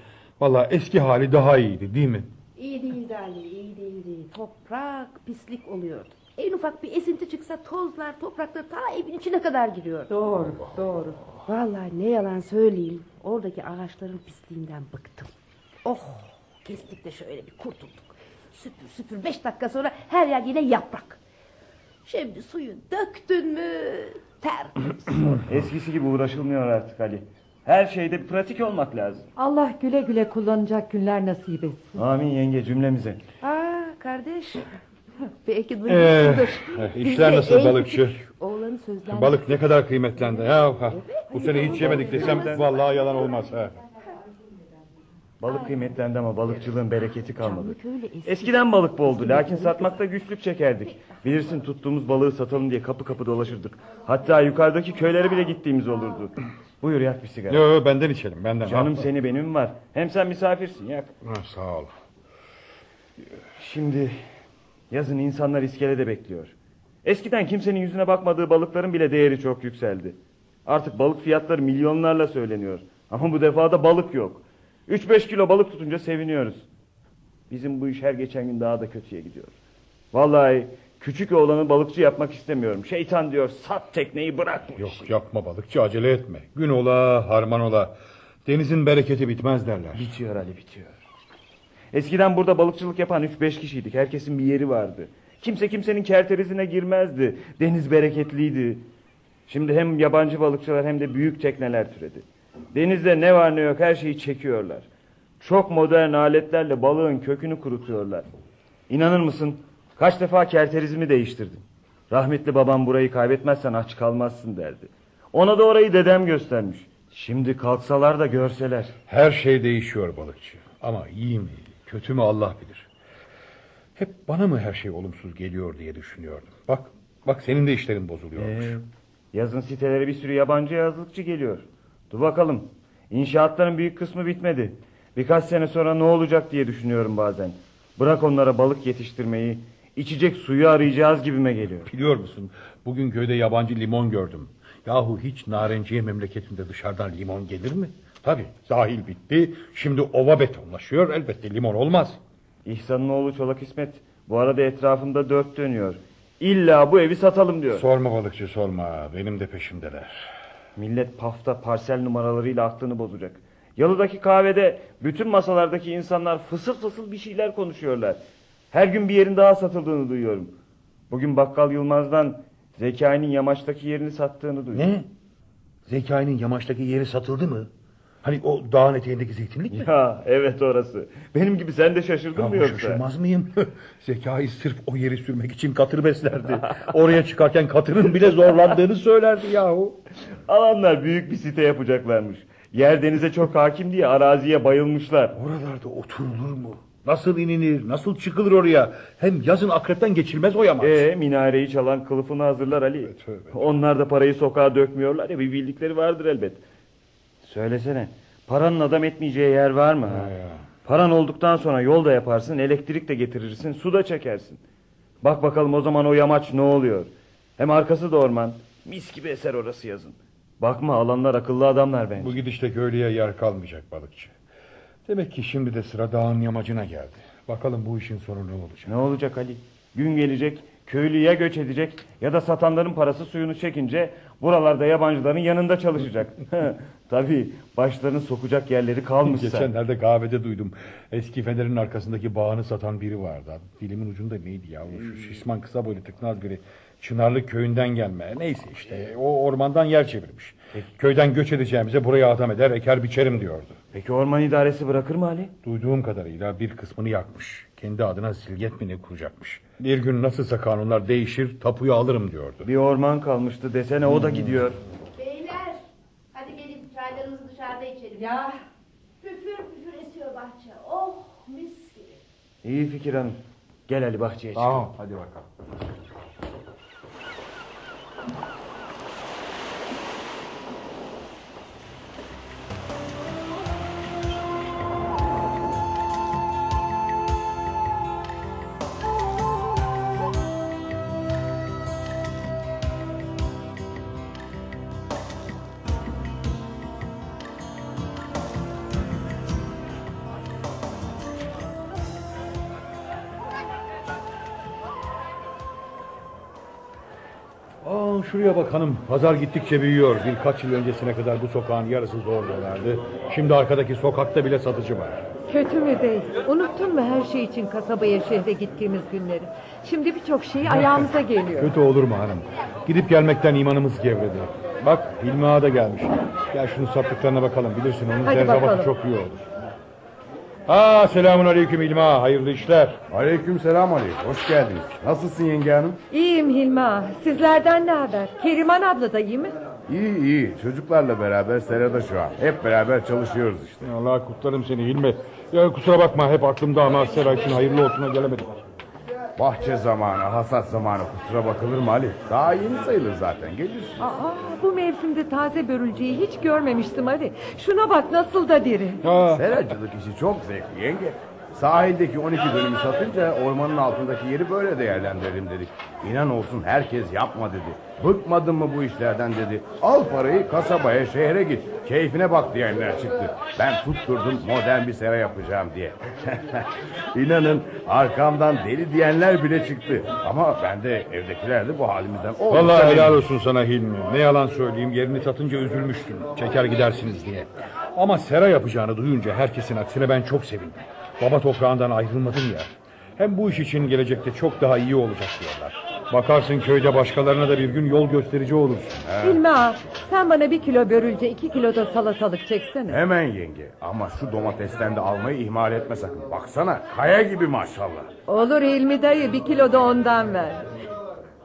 Valla eski hali daha iyiydi değil mi? İyi değildi Ali, iyi değildi. Toprak pislik oluyordu. En ufak bir esinti çıksa tozlar, topraklar ta evin içine kadar giriyor. Doğru doğru. Vallahi ne yalan söyleyeyim, oradaki ağaçların pisliğinden bıktım. Oh, kestik de şöyle bir kurtulduk. Süpür süpür beş dakika sonra her yer yine yaprak. Şimdi suyu döktün mü tertemiz. Eskisi gibi uğraşılmıyor artık Ali. Her şeyde bir pratik olmak lazım. Allah güle güle kullanacak günler nasip etsin. Amin yenge cümlemize. Aa kardeş, belki Ee, duymuşsundur. işler Bizde nasıl balıkçı? küçük Oğlanı sözlendirdi. Balık ne kadar kıymetlendi. Ya, ha. Bu sene hiç yemedik desem vallahi yalan olmaz. Ha. Balık kıymetlendi ama balıkçılığın bereketi kalmadı. Eski. Eskiden balık boldu lakin satmakta güçlük çekerdik. Bilirsin tuttuğumuz balığı satalım diye kapı kapı dolaşırdık. Hatta yukarıdaki köylere bile gittiğimiz olurdu. Buyur yak bir sigara. Yo, yo, benden içelim benden. Canım seni benim var. Hem sen misafirsin yak. Ha, sağ ol. Şimdi yazın insanlar iskelede bekliyor. Eskiden kimsenin yüzüne bakmadığı balıkların bile değeri çok yükseldi. Artık balık fiyatları milyonlarla söyleniyor. Ama bu defa da balık yok. 3-5 kilo balık tutunca seviniyoruz. Bizim bu iş her geçen gün daha da kötüye gidiyor. Vallahi küçük oğlanı balıkçı yapmak istemiyorum. Şeytan diyor sat tekneyi bırak bu işi. Yok yapma balıkçı acele etme. Gün ola harman ola. Denizin bereketi bitmez derler. Bitiyor Ali bitiyor. Eskiden burada balıkçılık yapan 3-5 kişiydik. Herkesin bir yeri vardı. Kimse kimsenin kerterizine girmezdi. Deniz bereketliydi. Şimdi hem yabancı balıkçılar hem de büyük tekneler türedi. Denizde ne var ne yok her şeyi çekiyorlar. Çok modern aletlerle balığın kökünü kurutuyorlar. İnanır mısın? Kaç defa kerterizimi değiştirdim. Rahmetli babam burayı kaybetmezsen aç kalmazsın derdi. Ona da orayı dedem göstermiş. Şimdi kalksalar da görseler. Her şey değişiyor balıkçı. Ama iyi mi kötü mü Allah bilir. Hep bana mı her şey olumsuz geliyor diye düşünüyordum. Bak bak senin de işlerin bozuluyormuş. Ee, yazın sitelere bir sürü yabancı yazlıkçı geliyor. Dur bakalım. İnşaatların büyük kısmı bitmedi. Birkaç sene sonra ne olacak diye düşünüyorum bazen. Bırak onlara balık yetiştirmeyi, içecek suyu arayacağız gibime geliyor. Biliyor musun bugün köyde yabancı limon gördüm. Yahu hiç narenciye memleketinde dışarıdan limon gelir mi? Tabi sahil bitti. Şimdi ova betonlaşıyor. Elbette limon olmaz. İhsan'ın oğlu Çolak İsmet bu arada etrafında dört dönüyor. İlla bu evi satalım diyor. Sorma balıkçı sorma. Benim de peşimdeler. Millet pafta parsel numaralarıyla aklını bozacak. Yalıdaki kahvede bütün masalardaki insanlar fısıl fısıl bir şeyler konuşuyorlar. Her gün bir yerin daha satıldığını duyuyorum. Bugün bakkal Yılmaz'dan Zekai'nin yamaçtaki yerini sattığını duydum. Ne? Zekai'nin yamaçtaki yeri satıldı mı? Hani o dağın eteğindeki zeytinlik mi? Ya evet orası. Benim gibi sen de şaşırdın Ya mı yoksa? şaşırmaz mıyım? Zekai sırf o yeri sürmek için katır beslerdi. Oraya çıkarken katırın bile zorlandığını söylerdi yahu. Alanlar büyük bir site yapacaklarmış. Yer denize çok hakim diye araziye bayılmışlar. Oralarda oturulur mu? Nasıl inilir, nasıl çıkılır oraya? Hem yazın akrepten geçilmez o yamaç. Ee, minareyi çalan kılıfını hazırlar Ali. tövbe. Onlar da parayı sokağa dökmüyorlar ya bir bildikleri vardır elbet. Söylesene paranın adam etmeyeceği yer var mı? ha? Paran olduktan sonra yol da yaparsın, elektrik de getirirsin, su da çekersin. Bak bakalım o zaman o yamaç ne oluyor? Hem arkası da orman. Mis gibi eser orası yazın. Bakma alanlar akıllı adamlar bence. Bu gidişte köylüye yer kalmayacak balıkçı. Demek ki şimdi de sıra dağın yamacına geldi. Bakalım bu işin sonu ne olacak? Ne olacak Ali? Gün gelecek, köylü ya göç edecek ya da satanların parası suyunu çekince buralarda yabancıların yanında çalışacak. Tabii başlarını sokacak yerleri kalmışsa. Geçenlerde kahvede duydum. Eski fenerin arkasındaki bağını satan biri vardı. Dilimin ucunda neydi ya? Şu şişman kısa boylu tıknaz biri. Çınarlı köyünden gelme. Neyse işte o ormandan yer çevirmiş. Köyden göç edeceğimize buraya adam eder eker biçerim diyordu. Peki orman idaresi bırakır mı Ali? Duyduğum kadarıyla bir kısmını yakmış. Kendi adına silget mi ne kuracakmış. Bir gün nasılsa kanunlar değişir tapuyu alırım diyordu. Bir orman kalmıştı desene o da gidiyor. Beyler hadi gelin çaylarımızı dışarıda içelim. Ya Püfür püfür esiyor bahçe. Oh mis gibi. İyi fikir hanım. Gel Ali bahçeye çık. Tamam hadi bakalım. Şuraya bak hanım. Pazar gittikçe büyüyor. Birkaç yıl öncesine kadar bu sokağın yarısı zor dolardı. Şimdi arkadaki sokakta bile satıcı var. kötü mü değil? Unuttun mu her şey için kasabaya şehre gittiğimiz günleri? Şimdi birçok şey ayağımıza geliyor. Kötü olur mu hanım? Gidip gelmekten imanımız gevredi. Bak Hilmi Ağa da gelmiş. Gel şunu sattıklarına bakalım. Bilirsin onun Hadi zerzavatı bakalım. çok iyi olur. Ha selamun aleyküm Ağa. Hayırlı işler. Aleyküm selam Ali. Hoş geldiniz. Nasılsın yenge hanım? İyiyim Hilmi ağa. Sizlerden ne haber? Keriman abla da iyi mi? İyi iyi. Çocuklarla beraber serada şu an. Hep beraber çalışıyoruz işte. Allah kutlarım seni Hilmi. Ya kusura bakma hep aklımda ama Sera için hayırlı olsuna gelemedik. Bahçe zamanı, hasat zamanı kusura bakılır mı Ali? Daha yeni sayılır zaten. Gelirsin. Aa, bu mevsimde taze börülceyi hiç görmemiştim hadi. Şuna bak nasıl da diri. Seracılık işi çok zevkli yenge. Sahildeki 12 dönümü satınca ormanın altındaki yeri böyle değerlendirelim dedik. İnan olsun herkes yapma dedi. Bıkmadın mı bu işlerden dedi. Al parayı kasabaya şehre git. Keyfine bak diyenler çıktı. Ben tutturdum modern bir sera yapacağım diye. İnanın arkamdan deli diyenler bile çıktı. Ama ben de evdekiler de bu halimizden oldukça Vallahi helal olsun sana Hilmi. Ne yalan söyleyeyim yerini satınca üzülmüştüm. Çeker gidersiniz diye. Ama sera yapacağını duyunca herkesin aksine ben çok sevindim. Baba toprağından ayrılmadım ya. Hem bu iş için gelecekte çok daha iyi olacak diyorlar. Bakarsın köyde başkalarına da bir gün yol gösterici olursun. Hilmi ağa sen bana bir kilo börülce iki kilo da salatalık çeksene. Hemen yenge. Ama şu domatesten de almayı ihmal etme sakın. Baksana kaya gibi maşallah. Olur Hilmi dayı bir kilo da ondan ver.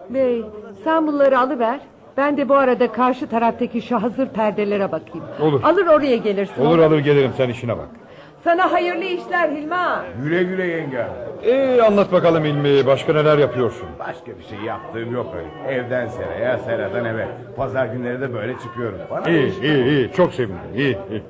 Bey sen bunları alıver. Ben de bu arada karşı taraftaki şu hazır perdelere bakayım. Olur. Alır oraya gelirsin. Olur alır gelirim sen işine bak. Sana hayırlı işler Hilmi ağa. Güle güle yenge. Ee, anlat bakalım İlmi başka neler yapıyorsun? Başka bir şey yaptığım yok öyle. Evden seraya, seradan eve. Pazar günleri de böyle çıkıyorum. Bana İyi iyi iyi çok sevindim iyi iyi.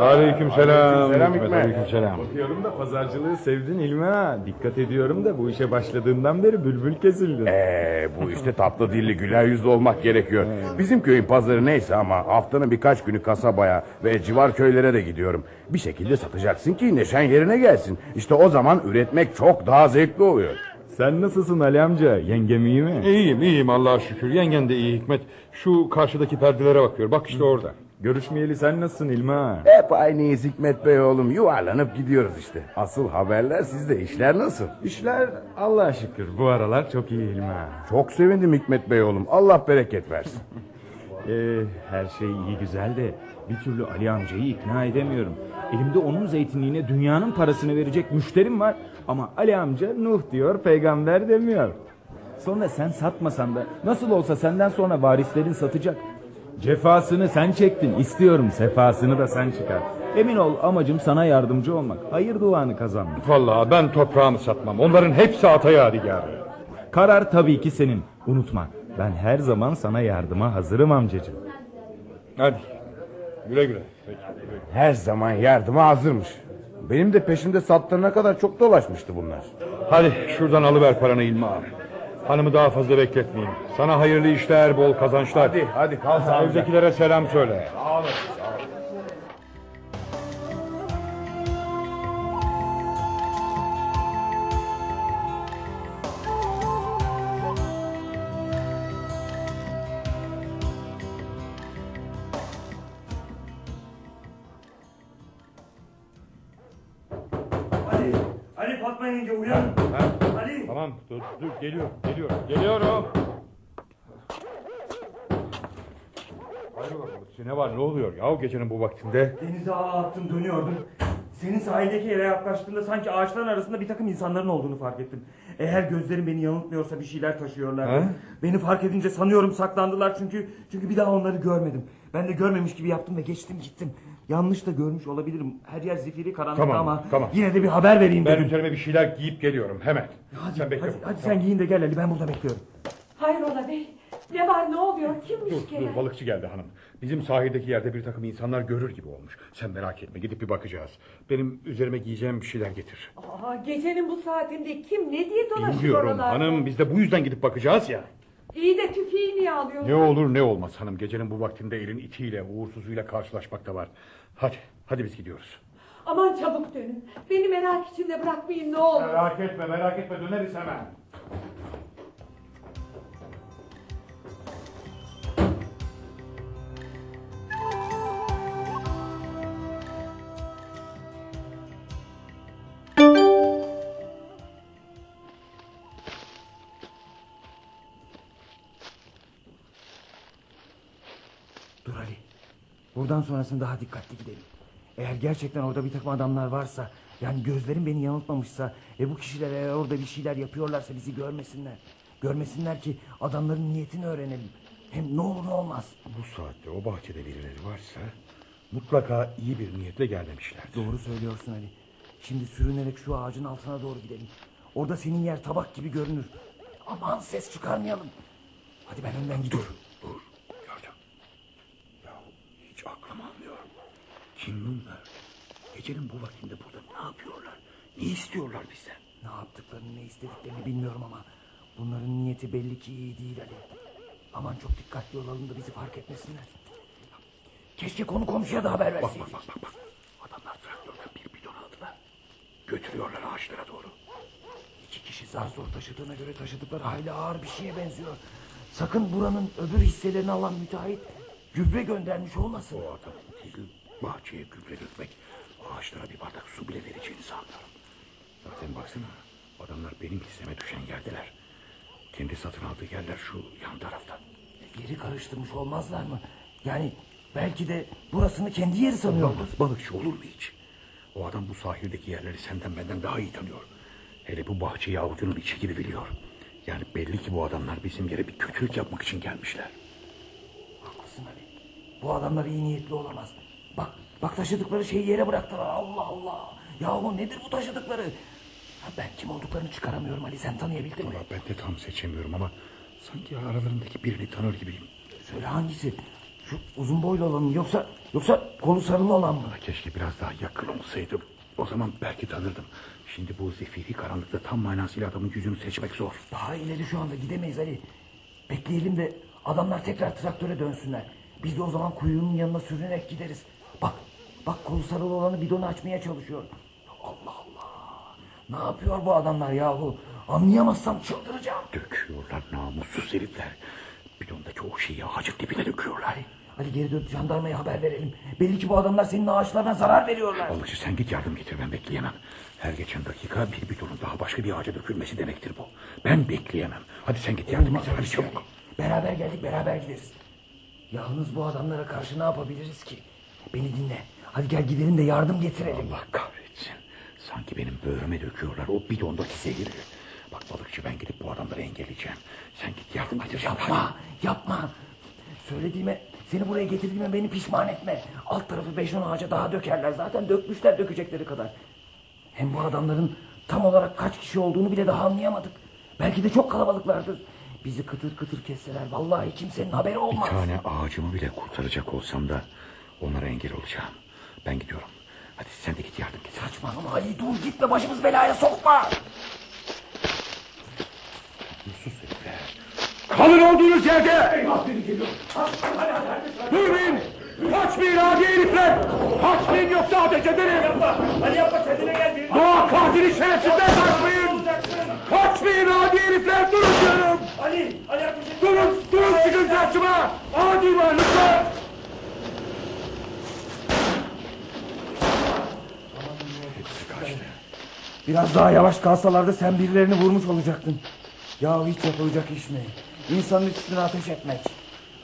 Aleyküm selam. Selam Hikmet, aleyküm selam. Bakıyorum da pazarcılığı sevdin İlmi ha. Dikkat ediyorum da bu işe başladığından beri bülbül kesildin. Ee, bu işte tatlı dilli güler yüzlü olmak gerekiyor. Bizim köyün pazarı neyse ama haftanın birkaç günü kasabaya ve civar köylere de gidiyorum. Bir şekilde satacaksın ki neşen yerine gelsin. İşte o zaman üretmek çok daha zevkli oluyor. Sen nasılsın Ali amca? Yengem iyi mi? İyiyim iyiyim Allah'a şükür. Yengen de iyi Hikmet. Şu karşıdaki perdelere bakıyor. Bak işte orada. Görüşmeyeli sen nasılsın İlmi ha? Hep aynıyız Hikmet Bey oğlum. Yuvarlanıp gidiyoruz işte. Asıl haberler sizde. işler nasıl? İşler Allah'a şükür bu aralar çok iyi İlmi ha. Çok sevindim Hikmet Bey oğlum. Allah bereket versin. Ee, her şey iyi güzel de bir türlü Ali amcayı ikna edemiyorum. Elimde onun zeytinliğine dünyanın parasını verecek müşterim var. Ama Ali amca Nuh diyor peygamber demiyor. Sonra sen satmasan da nasıl olsa senden sonra varislerin satacak. Cefasını sen çektin istiyorum sefasını da sen çıkar. Emin ol amacım sana yardımcı olmak. Hayır duanı kazanmak. Vallahi ben toprağımı satmam. Onların hepsi ata yadigarı. Karar tabii ki senin. Unutma ben her zaman sana yardıma hazırım amcacığım. Hadi. Güle güle. Peki. Her zaman yardıma hazırmış. Benim de peşimde sattığına kadar çok dolaşmıştı bunlar. Hadi şuradan alıver paranı İlmi abi. Hanımı daha fazla bekletmeyeyim. Sana hayırlı işler, bol kazançlar. Hadi hadi kal sağlıcakla. Evdekilere selam söyle. Sağ olasın, dur dur geliyor geliyor geliyorum. Hayrola balıkçı ne var ne oluyor ya gecenin bu vaktinde? Denize ağa attım dönüyordum. Senin sahildeki eve yaklaştığımda sanki ağaçların arasında bir takım insanların olduğunu fark ettim. Eğer gözlerim beni yanıltmıyorsa bir şeyler taşıyorlar. Beni fark edince sanıyorum saklandılar çünkü çünkü bir daha onları görmedim. Ben de görmemiş gibi yaptım ve geçtim gittim. Yanlış da görmüş olabilirim. Her yer zifiri karanlık Tamam, ama tamam. yine de bir haber vereyim Ben dedim. üzerime bir şeyler giyip geliyorum hemen. Hadi, sen bekle. hadi, hadi tamam. sen giyin de gel Ali ben burada bekliyorum. Hayrola bey? Ne var ne oluyor? Kimmiş Dur, gelen? dur balıkçı geldi hanım. Bizim sahildeki yerde bir takım insanlar görür gibi olmuş. Sen merak etme gidip bir bakacağız. Benim üzerime giyeceğim bir şeyler getir. Aa, gecenin bu saatinde kim ne diye dolaşıyor Bilmiyorum oralarda? hanım biz de bu yüzden gidip bakacağız ya. İyi de tüfeği niye alıyorsun? Ne olur ne olmaz hanım. Gecenin bu vaktinde elin itiyle uğursuzuyla karşılaşmak da var. Hadi hadi biz gidiyoruz. Aman çabuk dönün. Beni merak içinde bırakmayın ne olur. Merak etme merak etme döneriz hemen. Buradan sonrasını daha dikkatli gidelim. Eğer gerçekten orada bir takım adamlar varsa... ...yani gözlerim beni yanıltmamışsa... ...ve bu kişiler eğer orada bir şeyler yapıyorlarsa bizi görmesinler. Görmesinler ki adamların niyetini öğrenelim. Hem ne olur ne olmaz. Bu saatte o bahçede birileri varsa mutlaka iyi bir niyetle gelmemişler. Doğru söylüyorsun Ali. Şimdi sürünerek şu ağacın altına doğru gidelim. Orada senin yer tabak gibi görünür. Aman ses çıkarmayalım. Hadi ben önden gidiyorum. Dur, gördüm. Ya hiç aklım almıyor. Kim bunlar? Gecenin bu vaktinde burada ne yapıyorlar? Ne istiyorlar bizden? Ne yaptıklarını ne istediklerini bilmiyorum ama bunların niyeti belli ki iyi değil Ali. Aman çok dikkatli olalım da bizi fark etmesinler. Keşke konu komşuya da haber verseydik. bak bak bak. bak. Adamlar traktörden bir bidon aldılar. Götürüyorlar ağaçlara doğru. İki kişi zar zor taşıdığına göre taşıdıkları hayli ağır bir şeye benziyor. Sakın buranın öbür hisselerini alan müteahhit gübre göndermiş olmasın. O adamın değil bahçeye gübre dökmek, ağaçlara bir bardak su bile vereceğini sanmıyorum. Zaten baksana adamlar benim hisseme düşen yerdeler. Kendi satın aldığı yerler şu yan tarafta. Geri karıştırmış olmazlar mı? Yani belki de burasını kendi yeri sanıyorlar. Olmaz balıkçı olur mu hiç? O adam bu sahildeki yerleri senden benden daha iyi tanıyor. Hele bu bahçeyi avucunun içi gibi biliyor. Yani belli ki bu adamlar bizim yere bir kötülük yapmak için gelmişler. Haklısın Ali. Bu adamlar iyi niyetli olamaz. Bak, bak taşıdıkları şeyi yere bıraktılar. Allah Allah. Yahu nedir bu taşıdıkları? Ha, Ben kim olduklarını çıkaramıyorum Ali. Sen tanıyabildin mi? Valla ben de tam seçemiyorum ama sanki aralarındaki birini tanır gibiyim. Söyle hangisi? Şu uzun boylu olan mı yoksa yoksa kolu sarılı olan mı? Keşke biraz daha yakın olsaydım. O zaman belki tanırdım. Şimdi bu zifiri karanlıkta tam manasıyla adamın yüzünü seçmek zor. Daha ileri şu anda gidemeyiz Ali. Bekleyelim de adamlar tekrar traktöre dönsünler. Biz de o zaman kuyunun yanına sürünerek gideriz. Bak, bak kolu sarılı olanı bidonu açmaya çalışıyor. Allah Allah. Ne yapıyor bu adamlar yahu? Anlayamazsam çıldıracağım. Döküyorlar namussuz herifler. Bidondaki o şeyi ağacın dibine döküyorlar. Hadi geri dön jandarmaya haber verelim. Belli ki bu adamlar senin ağaçlarına zarar veriyorlar. Balıkçı sen git yardım getir ben bekleyemem. Her geçen dakika bir bidonun daha başka bir ağaca dökülmesi demektir bu. Ben bekleyemem. Hadi sen git yardım et hadi çabuk. Beraber geldik beraber gideriz. Yalnız bu adamlara karşı ne yapabiliriz ki? Beni dinle. Hadi gel gidelim de yardım getirelim. Allah kahretsin. Sanki benim böğrüme döküyorlar o bidondaki zehiri. Bak balıkçı ben gidip bu adamları engelleyeceğim. Sen git yardım getir. Yapma, yapma. Söylediğime, seni buraya getirdiğime beni pişman etme. Alt tarafı beş on ağaca daha dökerler. Zaten dökmüşler dökecekleri kadar. Hem bu adamların tam olarak kaç kişi olduğunu bile daha anlayamadık. Belki de çok kalabalıklardır. Bizi kıtır kıtır kesseler vallahi kimsenin haberi Bir olmaz. tane ağacımı bile kurtaracak olsam da onlara engel olacağım. Ben gidiyorum. Hadi sen de git yardım getir. Saçmalama Ali dur gitme başımız belaya sokma. Sus herifler. Kalın olduğunuz yerde! Durmayın! Kaçmayın adi herifler! Kaçmayın yoksa ateş ederim! Yapma! Hadi yapma kendine gel. Doğa katili şerefsizler kaçmayın! Kaçmayın adi herifler durun diyorum! Ali, Ali et. Durun! Durun çıkın karşıma! Adi varlıklar! Kaçtı. Biraz daha yavaş kalsalardı sen birilerini vurmuş olacaktın. Ya hiç yapılacak iş mi? İnsanın üstüne ateş etmek.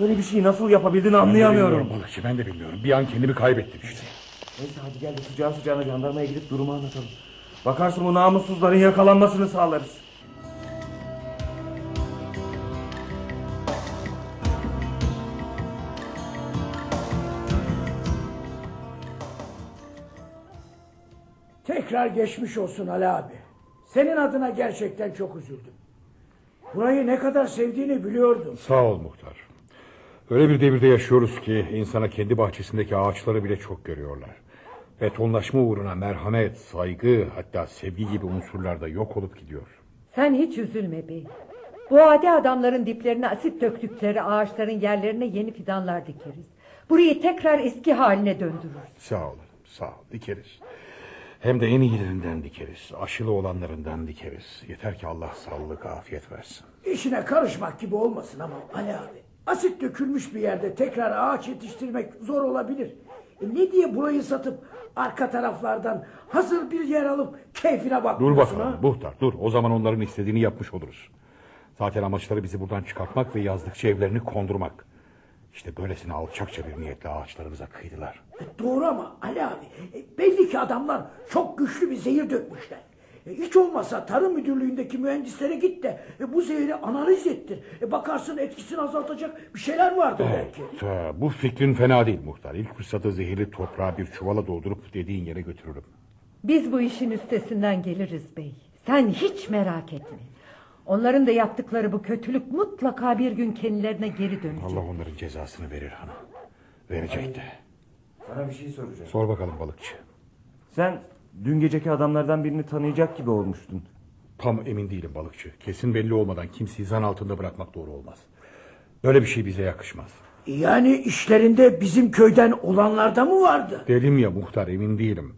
Böyle bir şeyi nasıl yapabildin anlayamıyorum. Ben de balıkçı ben de bilmiyorum. Bir an kendimi kaybettim işte. Neyse hadi gel de sıcağı sıcağına jandarmaya gidip durumu anlatalım. Bakarsın bu namussuzların yakalanmasını sağlarız. Tekrar geçmiş olsun Ali abi. Senin adına gerçekten çok üzüldüm. Burayı ne kadar sevdiğini biliyordum. Sağ ol muhtar. Öyle bir devirde yaşıyoruz ki insana kendi bahçesindeki ağaçları bile çok görüyorlar. Betonlaşma uğruna merhamet, saygı hatta sevgi gibi unsurlar da yok olup gidiyor. Sen hiç üzülme bey. Bu adi adamların diplerine asit döktükleri ağaçların yerlerine yeni fidanlar dikeriz. Burayı tekrar eski haline döndürürüz. Sağ olun, sağ ol. Dikeriz. Hem de en iyilerinden dikeriz. Aşılı olanlarından dikeriz. Yeter ki Allah sağlık, afiyet versin. İşine karışmak gibi olmasın ama Ali abi. Asit dökülmüş bir yerde tekrar ağaç yetiştirmek zor olabilir. E ne diye burayı satıp arka taraflardan hazır bir yer alıp keyfine Dur bakmıyorsun bakalım, ha? muhtar dur. O zaman onların istediğini yapmış oluruz. Zaten amaçları bizi buradan çıkartmak ve yazdıkça evlerini kondurmak. İşte böylesine alçakça bir niyetle ağaçlarımıza kıydılar. E Doğru ama Ali abi. e, belli ki adamlar çok güçlü bir zehir dökmüşler. E, hiç olmazsa tarım müdürlüğündeki mühendislere git de e, bu zehri analiz ettir. E, bakarsın etkisini azaltacak bir şeyler vardır belki. Ha, bu fikrin fena değil muhtar. İlk fırsatta zehirli toprağı bir çuvala doldurup dediğin yere götürürüm. Biz bu işin üstesinden geliriz bey. Sen hiç merak etme. Onların da yaptıkları bu kötülük mutlaka bir gün kendilerine geri dönecek. Allah onların cezasını verir hanım. Verecek de. Sana bir şey soracağım. Sor bakalım balıkçı. Sen dün geceki adamlardan birini tanıyacak gibi olmuştun. Tam emin değilim balıkçı. Kesin belli olmadan kimseyi zan altında bırakmak doğru olmaz. Böyle bir şey bize yakışmaz. Yani işlerinde bizim köyden olanlarda mı vardı? Dedim ya muhtar emin değilim.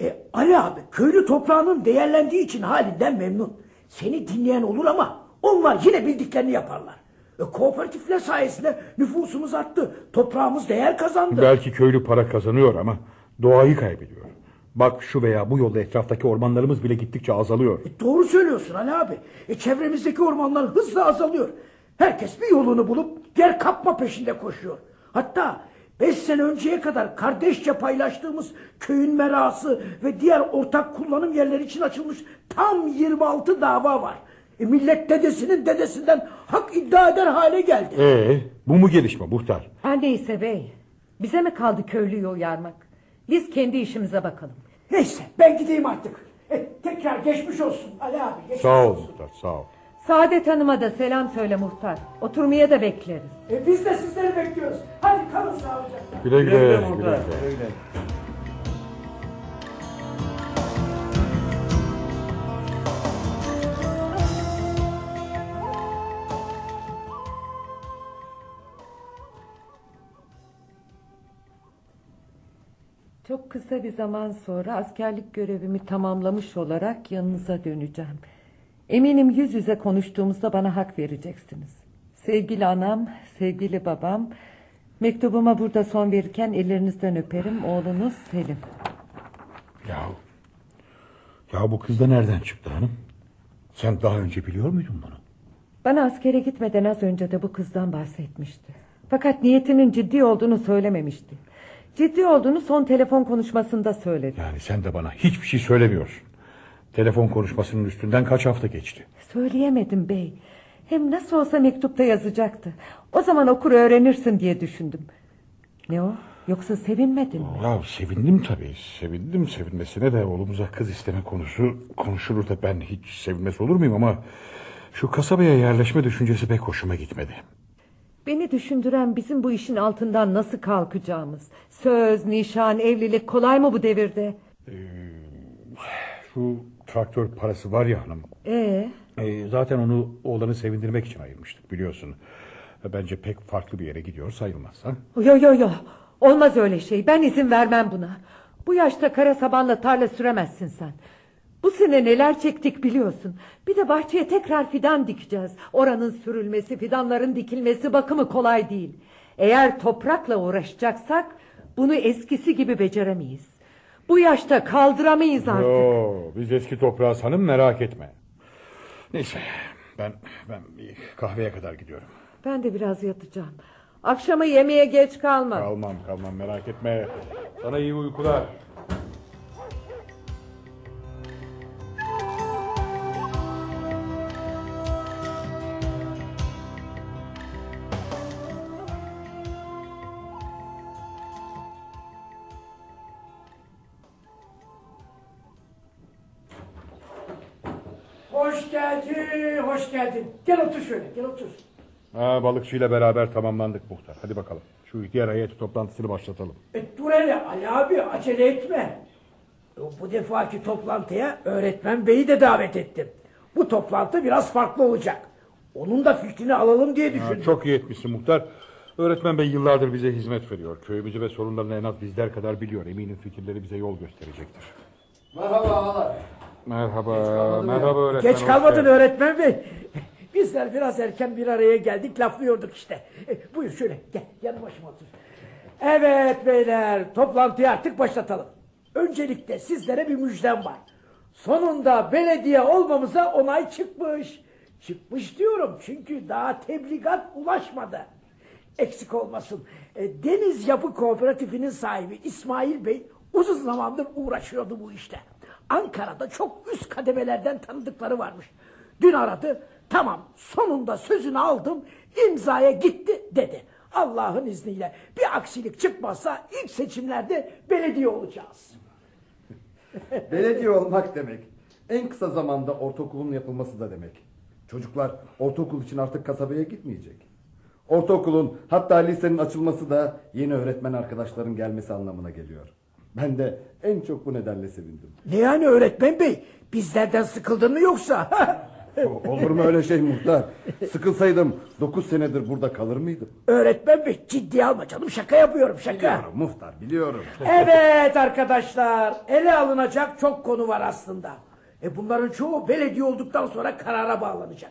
E, Ali abi köylü toprağının değerlendiği için halinden memnun. Seni dinleyen olur ama onlar yine bildiklerini yaparlar. E, kooperatifler sayesinde nüfusumuz arttı. Toprağımız değer kazandı. Belki köylü para kazanıyor ama doğayı kaybediyor. Bak şu veya bu yolda etraftaki ormanlarımız bile gittikçe azalıyor. Doğru söylüyorsun Ali abi. E, çevremizdeki ormanlar hızla azalıyor. Herkes bir yolunu bulup yer kapma peşinde koşuyor. Hatta beş sene önceye kadar kardeşçe paylaştığımız köyün merası ve diğer ortak kullanım yerleri için açılmış tam 26 dava var. E, millet dedesinin dedesinden hak iddia eder hale geldi. Ee, bu mu gelişme muhtar? Her neyse bey. Bize mi kaldı köylüyü uyarmak? Biz kendi işimize bakalım. Neyse ben gideyim artık. E, tekrar geçmiş olsun Ali abi. Geçmiş Sağ ol olsun. muhtar sağ ol. Saadet Hanım'a da selam söyle muhtar. Oturmaya da bekleriz. E, biz de sizleri bekliyoruz. Hadi kalın sağlıcakla. Güle güle. Güle güle güle muhtar. güle. Güle güle. Çok kısa bir zaman sonra askerlik görevimi tamamlamış olarak yanınıza döneceğim. Eminim yüz yüze konuştuğumuzda bana hak vereceksiniz. Sevgili anam, sevgili babam, mektubuma burada son verirken ellerinizden öperim. Oğlunuz Selim. Ya, ya bu kız da nereden çıktı hanım? Sen daha önce biliyor muydun bunu? Bana askere gitmeden az önce de bu kızdan bahsetmişti. Fakat niyetinin ciddi olduğunu söylememişti. Ciddi olduğunu son telefon konuşmasında söyledi. Yani sen de bana hiçbir şey söylemiyorsun. Telefon konuşmasının üstünden kaç hafta geçti? Söyleyemedim bey. Hem nasıl olsa mektupta yazacaktı. O zaman okur öğrenirsin diye düşündüm. Ne o? Yoksa sevinmedin mi? Ya sevindim tabii. Sevindim sevinmesine de oğlumuza kız isteme konusu konuşulur da ben hiç sevinmez olur muyum ama şu kasabaya yerleşme düşüncesi pek hoşuma gitmedi. Beni düşündüren bizim bu işin altından nasıl kalkacağımız. Söz, nişan, evlilik kolay mı bu devirde? Şu traktör parası var ya hanım. Ee, e, zaten onu oğlanı sevindirmek için ayırmıştık biliyorsun. E, Bence pek farklı bir yere gidiyor sayılmaz. Ha? yo yo yo. Olmaz öyle şey. Ben izin vermem buna. Bu yaşta kara sabanla tarla süremezsin sen. Bu sene neler çektik biliyorsun. Bir de bahçeye tekrar fidan dikeceğiz. Oranın sürülmesi, fidanların dikilmesi bakımı kolay değil. Eğer toprakla uğraşacaksak bunu eskisi gibi beceremeyiz. Bu yaşta kaldıramayız artık. Yo, biz eski toprağız hanım merak etme. Neyse ben ben bir kahveye kadar gidiyorum. Ben de biraz yatacağım. Akşama yemeğe geç kalma. Kalmam kalmam merak etme. Sana iyi uykular. Ha, balıkçıyla beraber tamamlandık muhtar. Hadi bakalım. Şu diğer heyeti toplantısını başlatalım. E, dur hele Ali abi, acele etme. E, Bu defaki toplantıya öğretmen beyi de davet ettim. Bu toplantı biraz farklı olacak. Onun da fikrini alalım diye Ha, düşündüm. çok iyi etmişsin muhtar. Öğretmen bey yıllardır bize hizmet veriyor. Köyümüzü ve sorunlarını en az bizler kadar biliyor. Eminim fikirleri bize yol gösterecektir. Merhaba ağalar. Merhaba, merhaba öğretmen. Geç kalmadın öğretmen bey. Bizler biraz erken bir araya geldik, laflıyorduk işte. E, buyur şöyle, gel yanı başıma otur. Evet beyler, toplantıyı artık başlatalım. Öncelikle sizlere bir müjdem var. Sonunda belediye olmamıza onay çıkmış. Çıkmış diyorum çünkü daha tebligat ulaşmadı. Eksik olmasın. E, Deniz Yapı Kooperatifinin sahibi İsmail Bey uzun zamandır uğraşıyordu bu işte. Ankara'da çok üst kademelerden tanıdıkları varmış. Dün aradı. Tamam sonunda sözünü aldım. imzaya gitti dedi. Allah'ın izniyle bir aksilik çıkmazsa ilk seçimlerde belediye olacağız. Belediye olmak demek. En kısa zamanda ortaokulun yapılması da demek. Çocuklar ortaokul için artık kasabaya gitmeyecek. Ortaokulun hatta lisenin açılması da yeni öğretmen arkadaşların gelmesi anlamına geliyor. Ben de en çok bu nedenle sevindim. Ne yani öğretmen bey? Bizlerden sıkıldın mı yoksa? Olur mu öyle şey muhtar? Sıkılsaydım 9 senedir burada kalır mıydım? öğretmen bey ciddiye alma canım şaka yapıyorum şaka. Biliyorum muhtar biliyorum. Evet arkadaşlar ele alınacak çok konu var aslında. E bunların çoğu belediye olduktan sonra karara bağlanacak.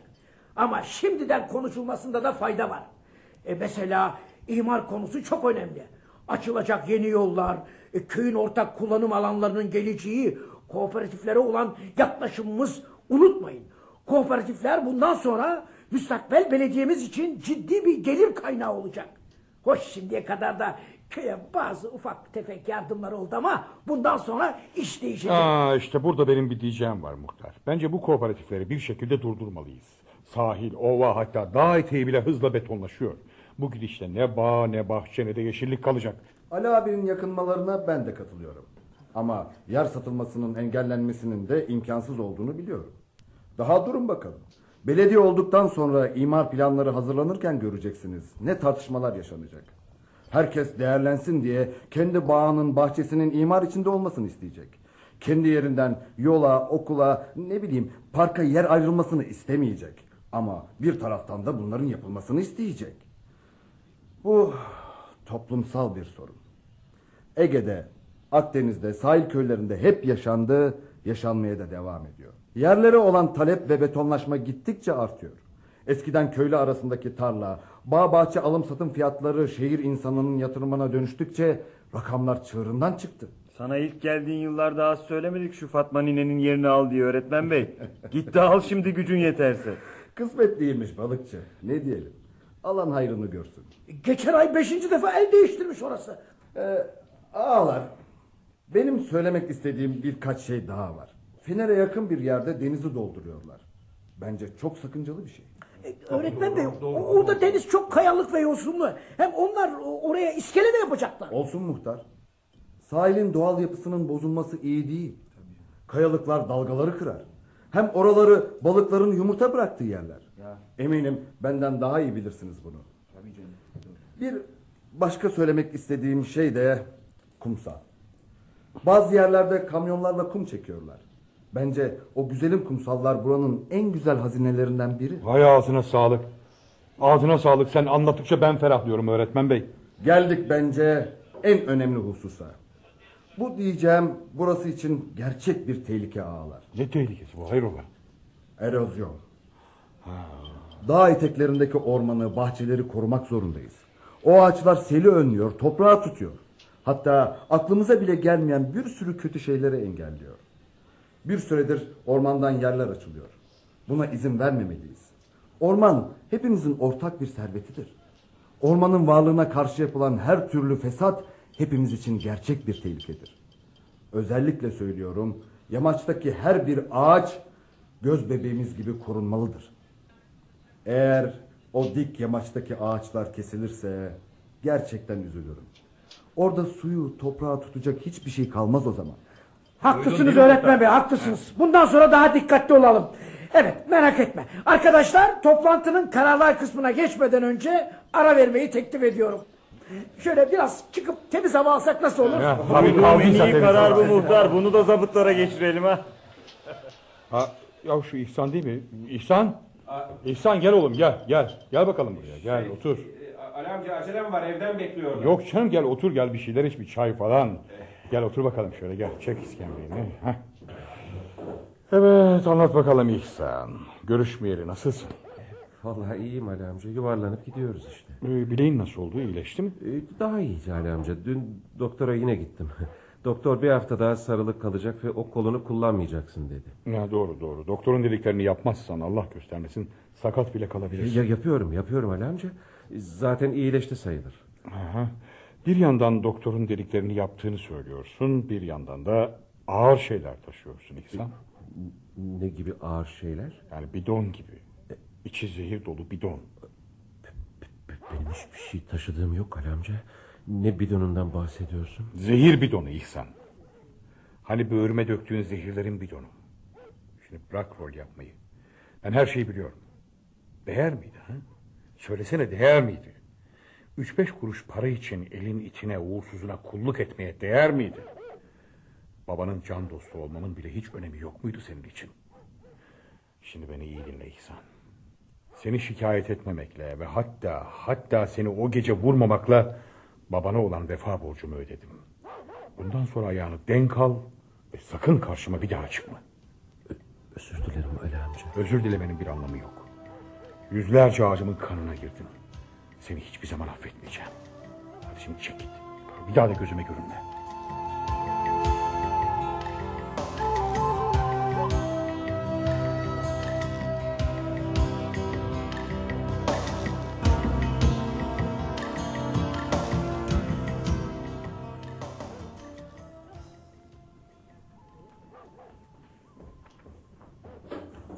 Ama şimdiden konuşulmasında da fayda var. E mesela imar konusu çok önemli. Açılacak yeni yollar, e, köyün ortak kullanım alanlarının geleceği, kooperatiflere olan yaklaşımımız unutmayın. Kooperatifler bundan sonra müstakbel belediyemiz için ciddi bir gelir kaynağı olacak. Hoş şimdiye kadar da köye bazı ufak tefek yardımlar oldu ama bundan sonra iş değişecek. Aa, işte burada benim bir diyeceğim var muhtar. Bence bu kooperatifleri bir şekilde durdurmalıyız. Sahil, ova hatta dağ eteği bile hızla betonlaşıyor. Bu gidişle ne bağ ne bahçe ne de yeşillik kalacak. Ali abinin yakınmalarına ben de katılıyorum. Ama yer satılmasının engellenmesinin de imkansız olduğunu biliyorum. Daha durun bakalım. Belediye olduktan sonra imar planları hazırlanırken göreceksiniz. Ne tartışmalar yaşanacak. Herkes değerlensin diye kendi bağının bahçesinin imar içinde olmasını isteyecek. Kendi yerinden yola, okula, ne bileyim parka yer ayrılmasını istemeyecek. Ama bir taraftan da bunların yapılmasını isteyecek. Bu toplumsal bir sorun. Ege'de, Akdeniz'de, sahil köylerinde hep yaşandı, yaşanmaya da devam ediyor. Yerlere olan talep ve betonlaşma gittikçe artıyor. Eskiden köylü arasındaki tarla, bağ bahçe alım satım fiyatları şehir insanının yatırımına dönüştükçe rakamlar çığırından çıktı. Sana ilk geldiğin yıllarda az söylemedik şu Fatma ninenin yerini al diye öğretmen bey. Git de al şimdi gücün yeterse. Kısmet değilmiş balıkçı. Ne diyelim? Alan hayrını görsün. Geçen ay beşinci defa el değiştirmiş orası. Ee, ağalar, benim söylemek istediğim birkaç şey daha var. Fener'e yakın bir yerde denizi dolduruyorlar. Bence çok sakıncalı bir şey. Öğretmen bey o- orada deniz çok kayalık ve yosunlu. Hem onlar oraya iskele de yapacaklar. Olsun muhtar. Sahilin doğal yapısının bozulması iyi değil. Kayalıklar dalgaları kırar. Hem oraları balıkların yumurta bıraktığı yerler. Eminim benden daha iyi bilirsiniz bunu. Bir başka söylemek istediğim şey de kumsal. Bazı yerlerde kamyonlarla kum çekiyorlar. Bence o güzelim kumsallar buranın en güzel hazinelerinden biri. Vay ağzına sağlık. Ağzına sağlık sen anlattıkça ben ferahlıyorum öğretmen bey. Geldik bence en önemli hususa. Bu diyeceğim burası için gerçek bir tehlike ağalar. Ne tehlikesi bu hayrola? Erozyon. Dağ eteklerindeki ormanı, bahçeleri korumak zorundayız. O ağaçlar seli önlüyor, toprağı tutuyor. Hatta aklımıza bile gelmeyen bir sürü kötü şeyleri engelliyor. Bir süredir ormandan yerler açılıyor. Buna izin vermemeliyiz. Orman hepimizin ortak bir servetidir. Ormanın varlığına karşı yapılan her türlü fesat hepimiz için gerçek bir tehlikedir. Özellikle söylüyorum, yamaçtaki her bir ağaç göz bebeğimiz gibi korunmalıdır. Eğer o dik yamaçtaki ağaçlar kesilirse gerçekten üzülürüm. Orada suyu, toprağı tutacak hiçbir şey kalmaz o zaman. Haklısınız öğretmen bey haklısınız. Bundan sonra daha dikkatli olalım. Evet merak etme. Arkadaşlar toplantının kararlar kısmına geçmeden önce ara vermeyi teklif ediyorum. Şöyle biraz çıkıp temiz hava alsak nasıl olur? Ya, tabii kaldıysa iyi karar bu muhtar. Bunu da zabıtlara geçirelim ha. Ha, ya şu İhsan değil mi? İhsan? İhsan gel oğlum gel gel. Gel bakalım buraya gel otur. Ali amca acele mi var evden bekliyorlar. Yok canım gel otur gel bir şeyler iç bir çay falan. Gel otur bakalım şöyle gel çek iskemleğini. Heh. Evet anlat bakalım İhsan. Görüşmeyeli nasılsın? Vallahi iyiyim Ali amca yuvarlanıp gidiyoruz işte. Ee, bileğin nasıl oldu iyileşti mi? Ee, Daha iyice Ali amca. Dün doktora yine gittim. Doktor bir hafta daha sarılık kalacak ve o kolunu kullanmayacaksın dedi. Ya doğru doğru. Doktorun dediklerini yapmazsan Allah göstermesin sakat bile kalabilirsin. Ya yapıyorum yapıyorum Ali amca. Zaten iyileşti sayılır. Aha. Bir yandan doktorun dediklerini yaptığını söylüyorsun. Bir yandan da Ağır şeyler taşıyorsun İhsan. Ne gibi ağır şeyler? Yani bidon gibi. İçi zehir dolu bidon. Benim hiçbir şey taşıdığım yok Ali amca. Ne bidonundan bahsediyorsun? Zehir bidonu İhsan. Hani böğrüme döktüğün zehirlerin bidonu. Şimdi bırak rol yapmayı. Ben her şeyi biliyorum. Değer miydi ha? Söylesene değer miydi? Üç beş kuruş para için elin içine uğursuzuna kulluk etmeye değer miydi? Babanın can dostu olmanın bile hiç önemi yok muydu senin için? Şimdi beni iyi dinle İhsan. Seni şikayet etmemekle ve hatta hatta seni o gece vurmamakla babana olan vefa borcumu ödedim. Bundan sonra ayağını denk al ve sakın karşıma bir daha çıkma. Özür dilerim Ali amca. Özür dilemenin bir anlamı yok. Yüzlerce ağacımın kanına girdin. Seni hiçbir zaman affetmeyeceğim. Hadi şimdi çek git. Bir daha da gözüme görünme.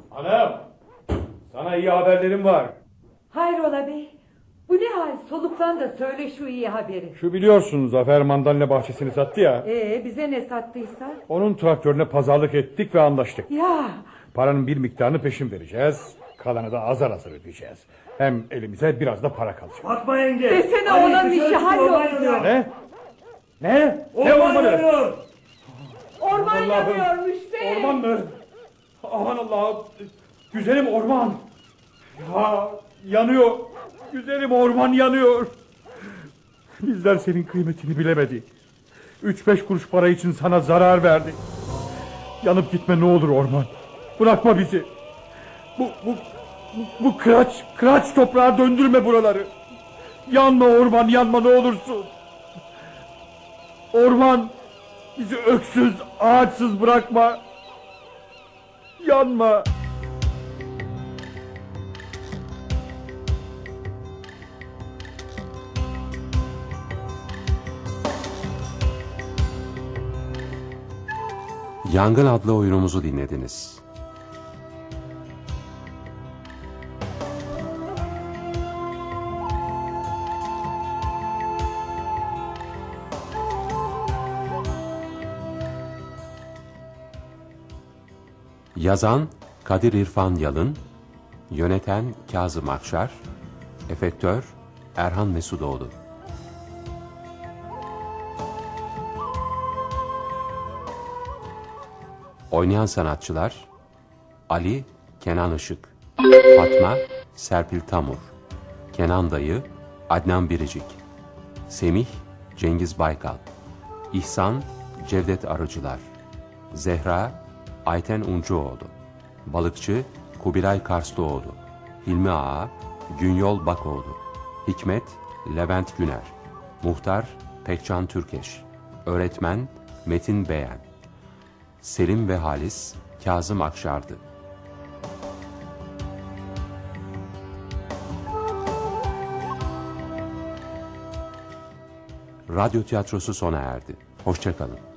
Hanım, sana iyi haberlerim var. Hayrola bey? Ne hal? Soluklan da söyle şu iyi haberi. Şu biliyorsun Zafer mandalina bahçesini sattı ya. Ee bize ne sattıysa? Onun traktörüne pazarlık ettik ve anlaştık. Ya Paranın bir miktarını peşin vereceğiz. Kalanı da azar azar ödeyeceğiz. Hem elimize biraz da para kalacak. Fatma yenge. Desene dışarı işi yanıyor. Ne? Ne? Ne Orman ormanı? yanıyor. orman Allah'ım. yanıyormuş bey. Orman mı? Aman Allah'ım. Güzelim orman. Ya yanıyor. Güzelim orman yanıyor. Bizler senin kıymetini bilemedi. Üç beş kuruş para için sana zarar verdik. Yanıp gitme ne olur orman. Bırakma bizi. Bu, bu, bu, bu kıraç, kıraç toprağa döndürme buraları. Yanma orman yanma ne olursun. Orman bizi öksüz ağaçsız bırakma. Yanma. Yangın adlı oyunumuzu dinlediniz. Yazan Kadir İrfan Yalın, yöneten Kazım Akşar, efektör Erhan Mesudoğlu. Oynayan sanatçılar Ali Kenan Işık, Fatma Serpil Tamur, Kenan Dayı Adnan Biricik, Semih Cengiz Baykal, İhsan Cevdet Arıcılar, Zehra Ayten Uncuoğlu, Balıkçı Kubilay Karslıoğlu, Hilmi Ağa Günyol Bakoğlu, Hikmet Levent Güner, Muhtar Pekcan Türkeş, Öğretmen Metin Beğen, Selim ve Halis Kazım Akşardı. Radyo tiyatrosu sona erdi. Hoşçakalın.